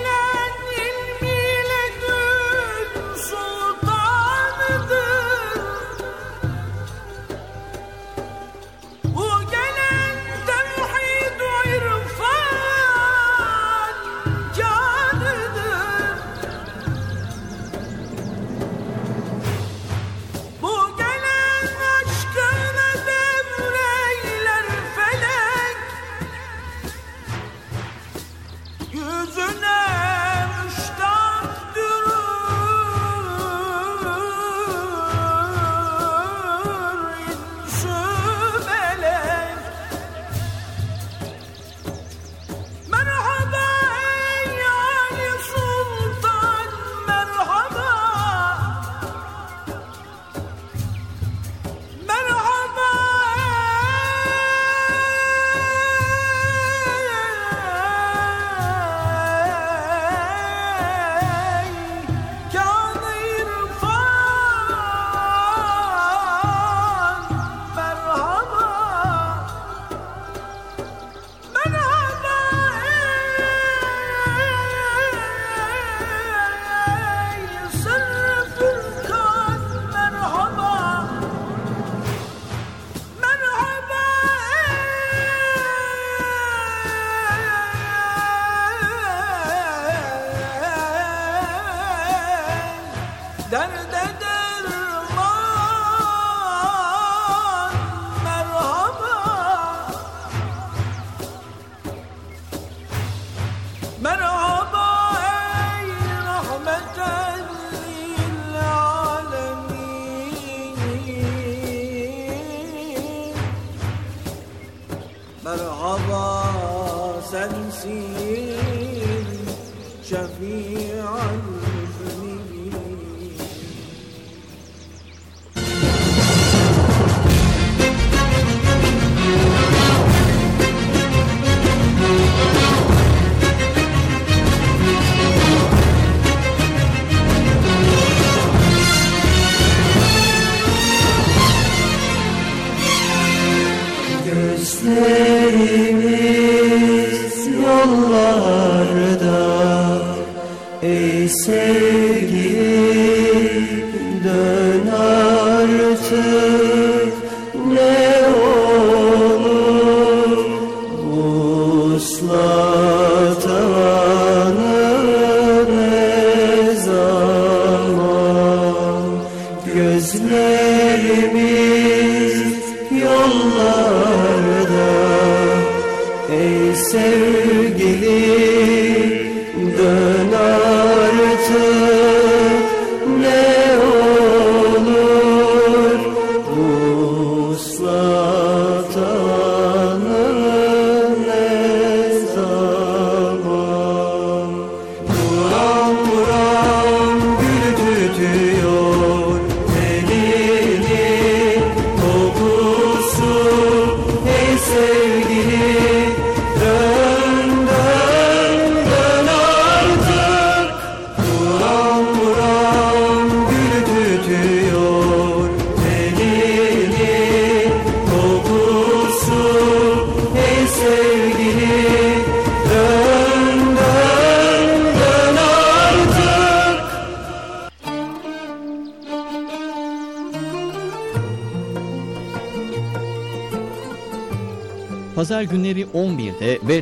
Seri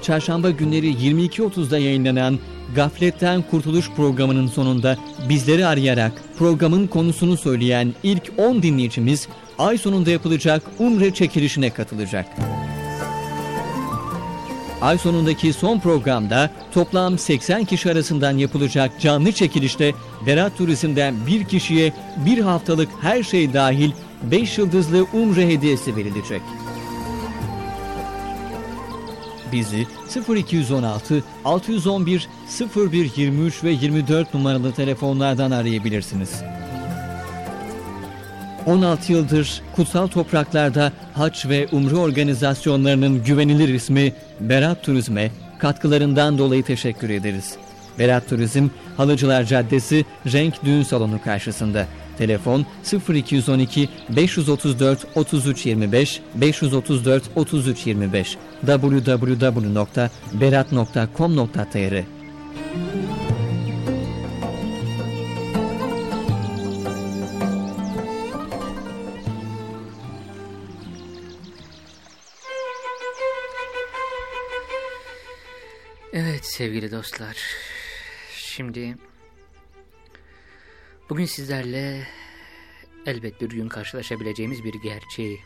çarşamba günleri 22.30'da yayınlanan Gafletten Kurtuluş programının sonunda bizleri arayarak programın konusunu söyleyen ilk 10 dinleyicimiz ay sonunda yapılacak Umre çekilişine katılacak. Ay sonundaki son programda toplam 80 kişi arasından yapılacak canlı çekilişte Berat Turizm'den bir kişiye bir haftalık her şey dahil 5 yıldızlı Umre hediyesi verilecek. Bizi 0216 611 0123 ve 24 numaralı telefonlardan arayabilirsiniz. 16 yıldır kutsal topraklarda haç ve umre organizasyonlarının güvenilir ismi Berat Turizm'e katkılarından dolayı teşekkür ederiz. Berat Turizm, Halıcılar Caddesi Renk Düğün Salonu karşısında. Telefon 0212 534 3325 534 3325 www.berat.com.tr Evet sevgili dostlar. Şimdi bugün sizlerle elbet bir gün karşılaşabileceğimiz bir gerçeği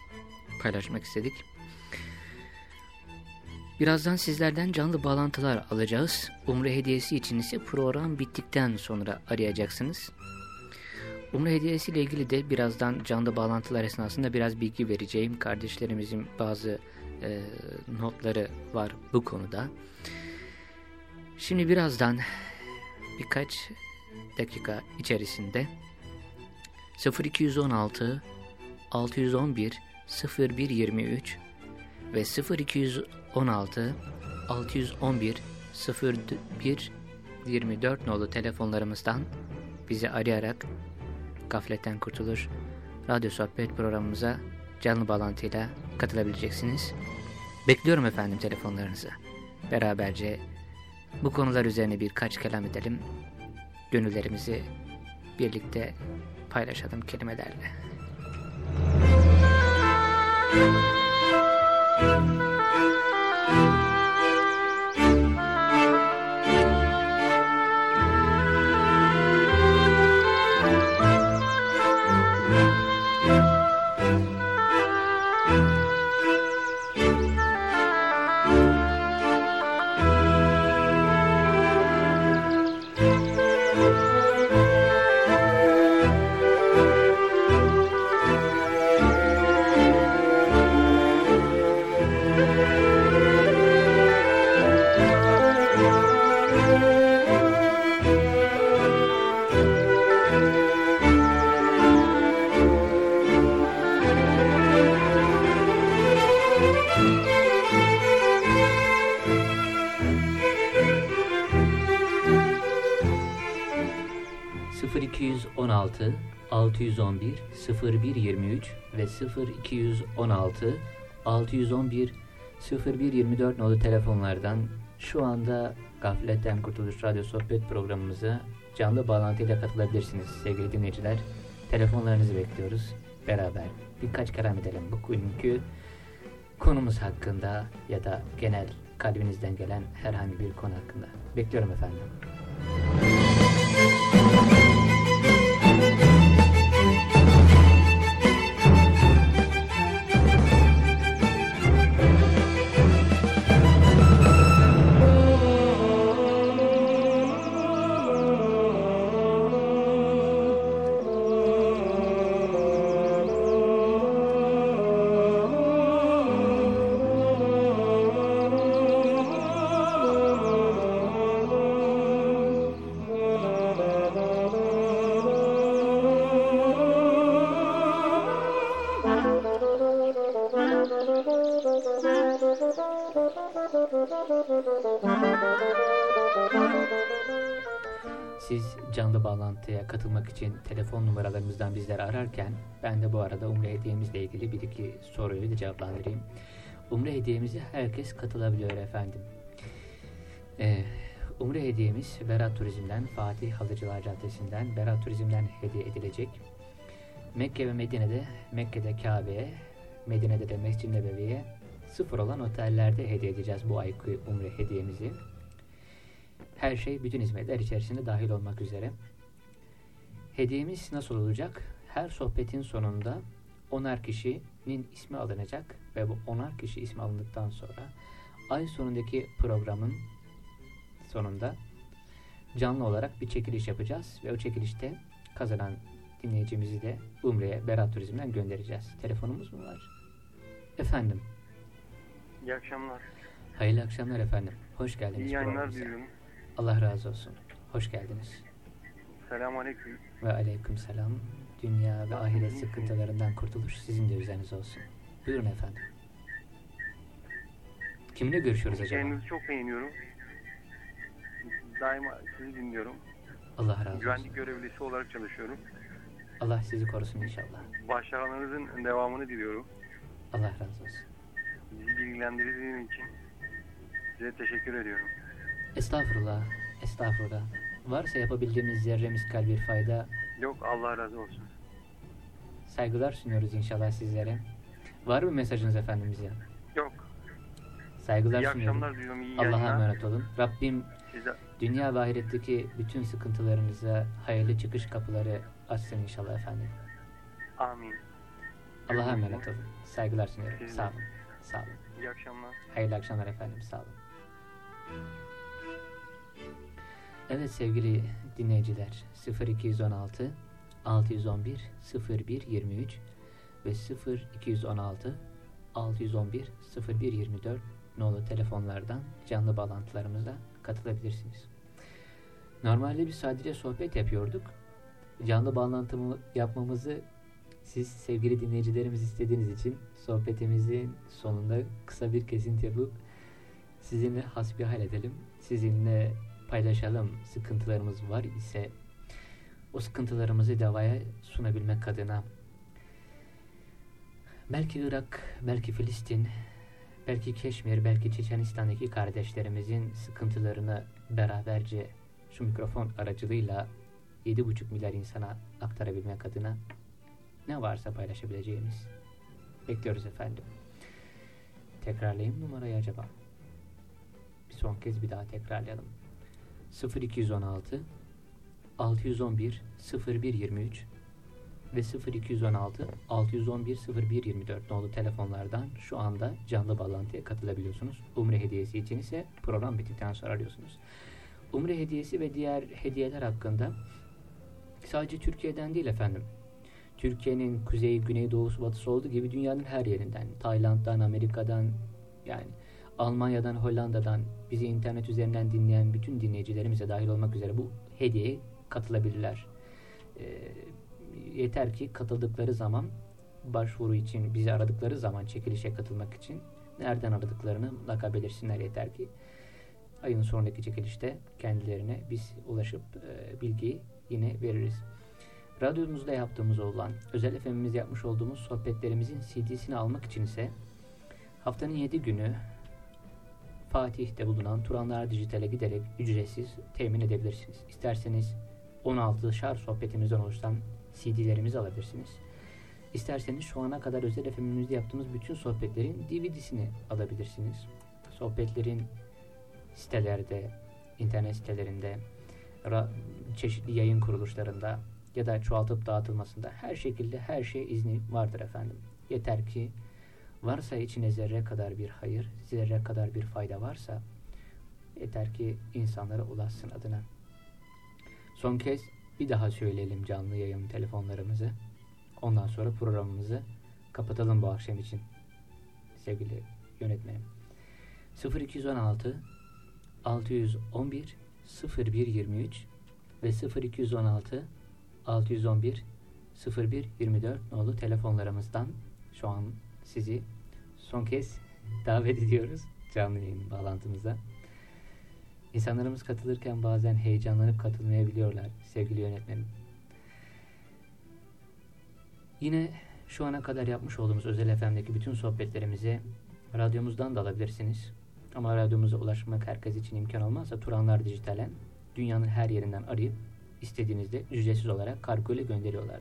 paylaşmak istedik. Birazdan sizlerden canlı bağlantılar alacağız. Umre hediyesi için ise program bittikten sonra arayacaksınız. Umre hediyesi ile ilgili de birazdan canlı bağlantılar esnasında biraz bilgi vereceğim. Kardeşlerimizin bazı e, notları var bu konuda. Şimdi birazdan birkaç dakika içerisinde 0216 611 0123 ve 0216 611 01 24 nolu telefonlarımızdan bizi arayarak Gafletten Kurtulur radyo sohbet programımıza canlı bağlantıyla katılabileceksiniz. Bekliyorum efendim telefonlarınızı. Beraberce bu konular üzerine birkaç kelam edelim. Gönüllerimizi birlikte paylaşalım kelimelerle. Sıfır 611 0123 ve 0216 611 0124 nolu telefonlardan şu anda Gafletten Kurtuluş Radyo Sohbet programımıza canlı bağlantıyla katılabilirsiniz sevgili dinleyiciler. Telefonlarınızı bekliyoruz. Beraber birkaç kelam edelim bugünkü konumuz hakkında ya da genel kalbinizden gelen herhangi bir konu hakkında. Bekliyorum efendim. Siz numaralarımızdan bizleri ararken ben de bu arada Umre hediyemizle ilgili bir iki soruyu da cevaplandırayım. Umre hediyemize herkes katılabiliyor efendim. Ee, Umre hediyemiz Berat Turizm'den Fatih Halıcılar Caddesi'nden Berat Turizm'den hediye edilecek. Mekke ve Medine'de, Mekke'de Kabe'ye, Medine'de de Mescid-i Nebevi'ye sıfır olan otellerde hediye edeceğiz bu ayki Umre hediyemizi. Her şey bütün hizmetler içerisinde dahil olmak üzere. Hediyemiz nasıl olacak? Her sohbetin sonunda onar kişinin ismi alınacak ve bu onar kişi ismi alındıktan sonra ay sonundaki programın sonunda canlı olarak bir çekiliş yapacağız ve o çekilişte kazanan dinleyicimizi de Umre'ye Berat Turizm'den göndereceğiz. Telefonumuz mu var? Efendim. İyi akşamlar. Hayırlı akşamlar efendim. Hoş geldiniz. İyi yayınlar diliyorum. Allah razı olsun. Hoş geldiniz. Selamun aleyküm. Ve aleyküm selam. Dünya ve ahiret sıkıntılarından kurtuluş sizin de üzerinize olsun. Buyurun efendim. Kimle görüşüyoruz acaba? Yayınınızı çok beğeniyorum. Daima sizi dinliyorum. Allah razı olsun. Güvenlik görevlisi olarak çalışıyorum. Allah sizi korusun inşallah. Başarılarınızın devamını diliyorum. Allah razı olsun. Bizi bilgilendirdiğiniz için size teşekkür ediyorum. Estağfurullah. Estağfurullah. Varsa yapabildiğimiz zerre miskal bir fayda Yok Allah razı olsun. saygılar sunuyoruz inşallah sizlere. Var mı mesajınız efendim bize? Yok. Saygılar iyi sunuyorum. akşamlar diliyorum. İyi Allah'a emanet olun. Rabbim Size dünya ve ahiretteki bütün sıkıntılarınıza hayırlı çıkış kapıları açsın inşallah efendim. amin. Allah'a emanet olun. Saygılar sunuyorum. Siz. Sağ olun. Sağ olun. İyi akşamlar. Hayırlı akşamlar efendim. Sağ olun. Evet sevgili dinleyiciler 0216 611 01 23 ve 0216 611 01 24 nolu telefonlardan canlı bağlantılarımıza katılabilirsiniz. Normalde biz sadece sohbet yapıyorduk. Canlı bağlantımı yapmamızı siz sevgili dinleyicilerimiz istediğiniz için sohbetimizin sonunda kısa bir kesinti yapıp sizinle hasbihal edelim. Sizinle paylaşalım sıkıntılarımız var ise o sıkıntılarımızı davaya sunabilmek adına belki Irak, belki Filistin, belki Keşmir, belki Çeçenistan'daki kardeşlerimizin sıkıntılarını beraberce şu mikrofon aracılığıyla 7,5 milyar insana aktarabilmek adına ne varsa paylaşabileceğimiz. Bekliyoruz efendim. Tekrarlayayım numarayı acaba. Bir son kez bir daha tekrarlayalım. 0216 611 0123 ve 0216 611 0124 nolu telefonlardan şu anda canlı bağlantıya katılabiliyorsunuz. Umre hediyesi için ise program bittikten sonra arıyorsunuz. Umre hediyesi ve diğer hediyeler hakkında sadece Türkiye'den değil efendim. Türkiye'nin kuzeyi, güneyi, doğusu, batısı olduğu gibi dünyanın her yerinden, Tayland'dan, Amerika'dan, yani Almanya'dan, Hollanda'dan bizi internet üzerinden dinleyen bütün dinleyicilerimize dahil olmak üzere bu hediyeye katılabilirler. Ee, yeter ki katıldıkları zaman başvuru için bizi aradıkları zaman çekilişe katılmak için nereden aradıklarını mutlaka belirsinler yeter ki ayın sonundaki çekilişte kendilerine biz ulaşıp e, bilgiyi yine veririz. Radyomuzda yaptığımız olan özel efemimiz yapmış olduğumuz sohbetlerimizin CD'sini almak için ise haftanın 7 günü Fatih'te bulunan Turanlar Dijital'e giderek ücretsiz temin edebilirsiniz. İsterseniz 16 şar sohbetimizden oluşan CD'lerimizi alabilirsiniz. İsterseniz şu ana kadar özel efemimizde yaptığımız bütün sohbetlerin DVD'sini alabilirsiniz. Sohbetlerin sitelerde, internet sitelerinde, çeşitli yayın kuruluşlarında ya da çoğaltıp dağıtılmasında her şekilde her şey izni vardır efendim. Yeter ki varsa içine zerre kadar bir hayır, zerre kadar bir fayda varsa yeter ki insanlara ulaşsın adına. Son kez bir daha söyleyelim canlı yayın telefonlarımızı. Ondan sonra programımızı kapatalım bu akşam için. Sevgili yönetmenim. 0216 611 0123 ve 0216 611 01 24 nolu telefonlarımızdan şu an sizi son kez davet ediyoruz canlı yayın bağlantımıza. İnsanlarımız katılırken bazen heyecanlanıp katılmayabiliyorlar sevgili yönetmenim. Yine şu ana kadar yapmış olduğumuz Özel FM'deki bütün sohbetlerimizi radyomuzdan da alabilirsiniz. Ama radyomuza ulaşmak herkes için imkan olmazsa Turanlar Dijital'en dünyanın her yerinden arayıp istediğinizde ücretsiz olarak kargo ile gönderiyorlar.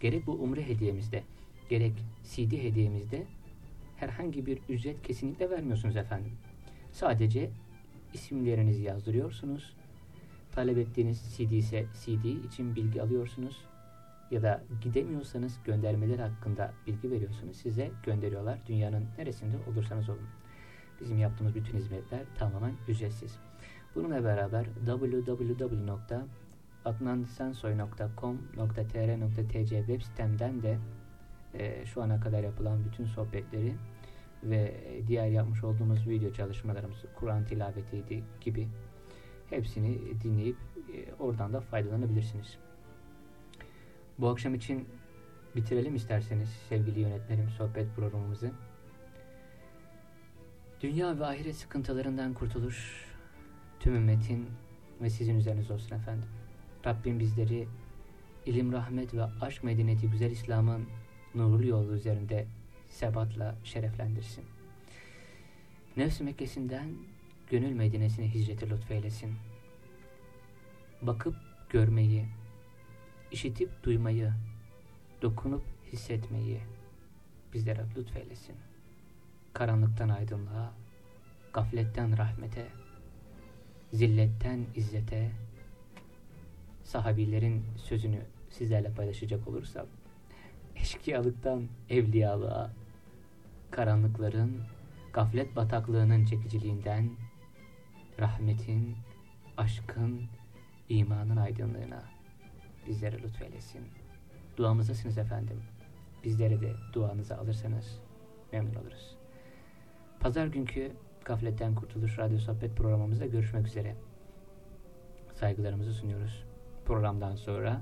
Gerek bu umre hediyemizde, gerek CD hediyemizde herhangi bir ücret kesinlikle vermiyorsunuz efendim. Sadece isimlerinizi yazdırıyorsunuz. Talep ettiğiniz CD ise CD için bilgi alıyorsunuz. Ya da gidemiyorsanız göndermeler hakkında bilgi veriyorsunuz. Size gönderiyorlar. Dünyanın neresinde olursanız olun. Bizim yaptığımız bütün hizmetler tamamen ücretsiz. Bununla beraber adnansensoy.com.tr.tc web sitemden de e, şu ana kadar yapılan bütün sohbetleri ve diğer yapmış olduğumuz video çalışmalarımızı, Kur'an tilavetiydi gibi hepsini dinleyip e, oradan da faydalanabilirsiniz. Bu akşam için bitirelim isterseniz sevgili yönetmenim sohbet programımızı. Dünya ve ahiret sıkıntılarından kurtuluş tüm ümmetin ve sizin üzeriniz olsun efendim. Rabbim bizleri ilim, rahmet ve aşk medeniyeti güzel İslam'ın nurlu yolu üzerinde sebatla şereflendirsin. Nefs Mekkesi'nden gönül medinesine hicreti lütfeylesin. Bakıp görmeyi, işitip duymayı, dokunup hissetmeyi bizlere lütfeylesin. Karanlıktan aydınlığa, gafletten rahmete, zilletten izzete, sahabilerin sözünü sizlerle paylaşacak olursam, eşkıyalıktan evliyalığa, karanlıkların, gaflet bataklığının çekiciliğinden, rahmetin, aşkın, imanın aydınlığına bizlere lütfeylesin. Duamızdasınız efendim. Bizlere de duanızı alırsanız memnun oluruz. Pazar günkü Gafletten Kurtuluş Radyo Sohbet programımızda görüşmek üzere. Saygılarımızı sunuyoruz. Programdan sonra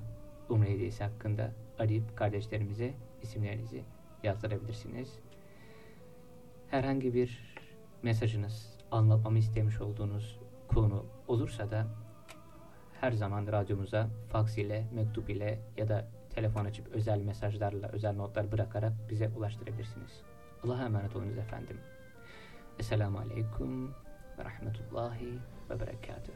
Umre Hediyesi hakkında arayıp kardeşlerimize isimlerinizi yazdırabilirsiniz. Herhangi bir mesajınız, anlatmamı istemiş olduğunuz konu olursa da her zaman radyomuza faks ile, mektup ile ya da telefon açıp özel mesajlarla, özel notlar bırakarak bize ulaştırabilirsiniz. Allah'a emanet olunuz efendim. Esselamu Aleyküm ve Rahmetullahi ve Berekatuhu.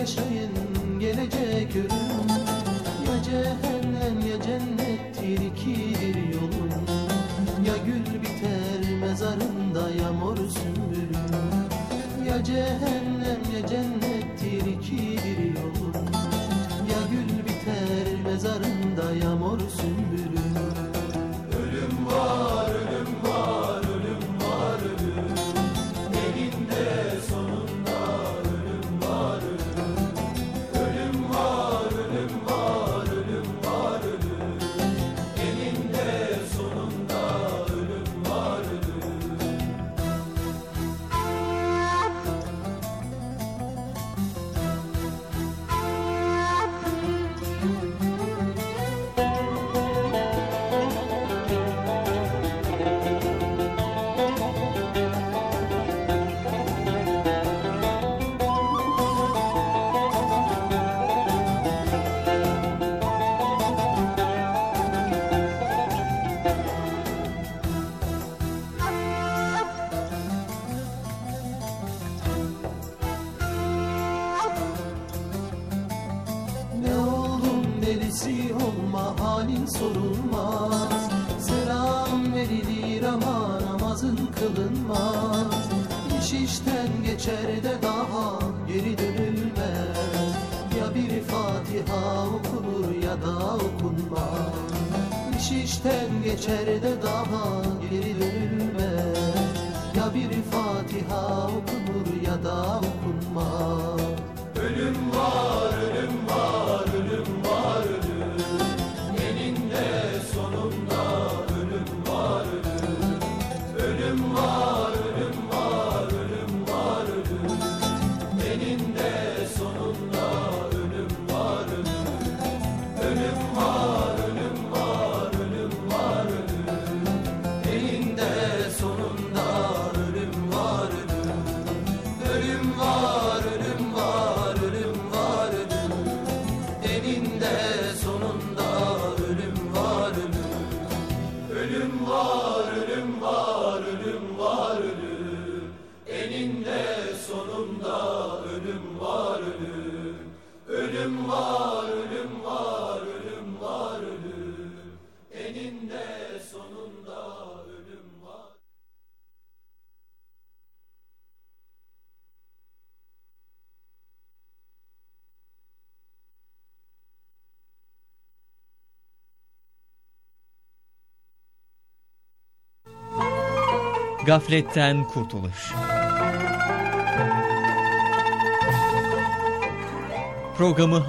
Yaşayın Gafletten kurtuluş. Programı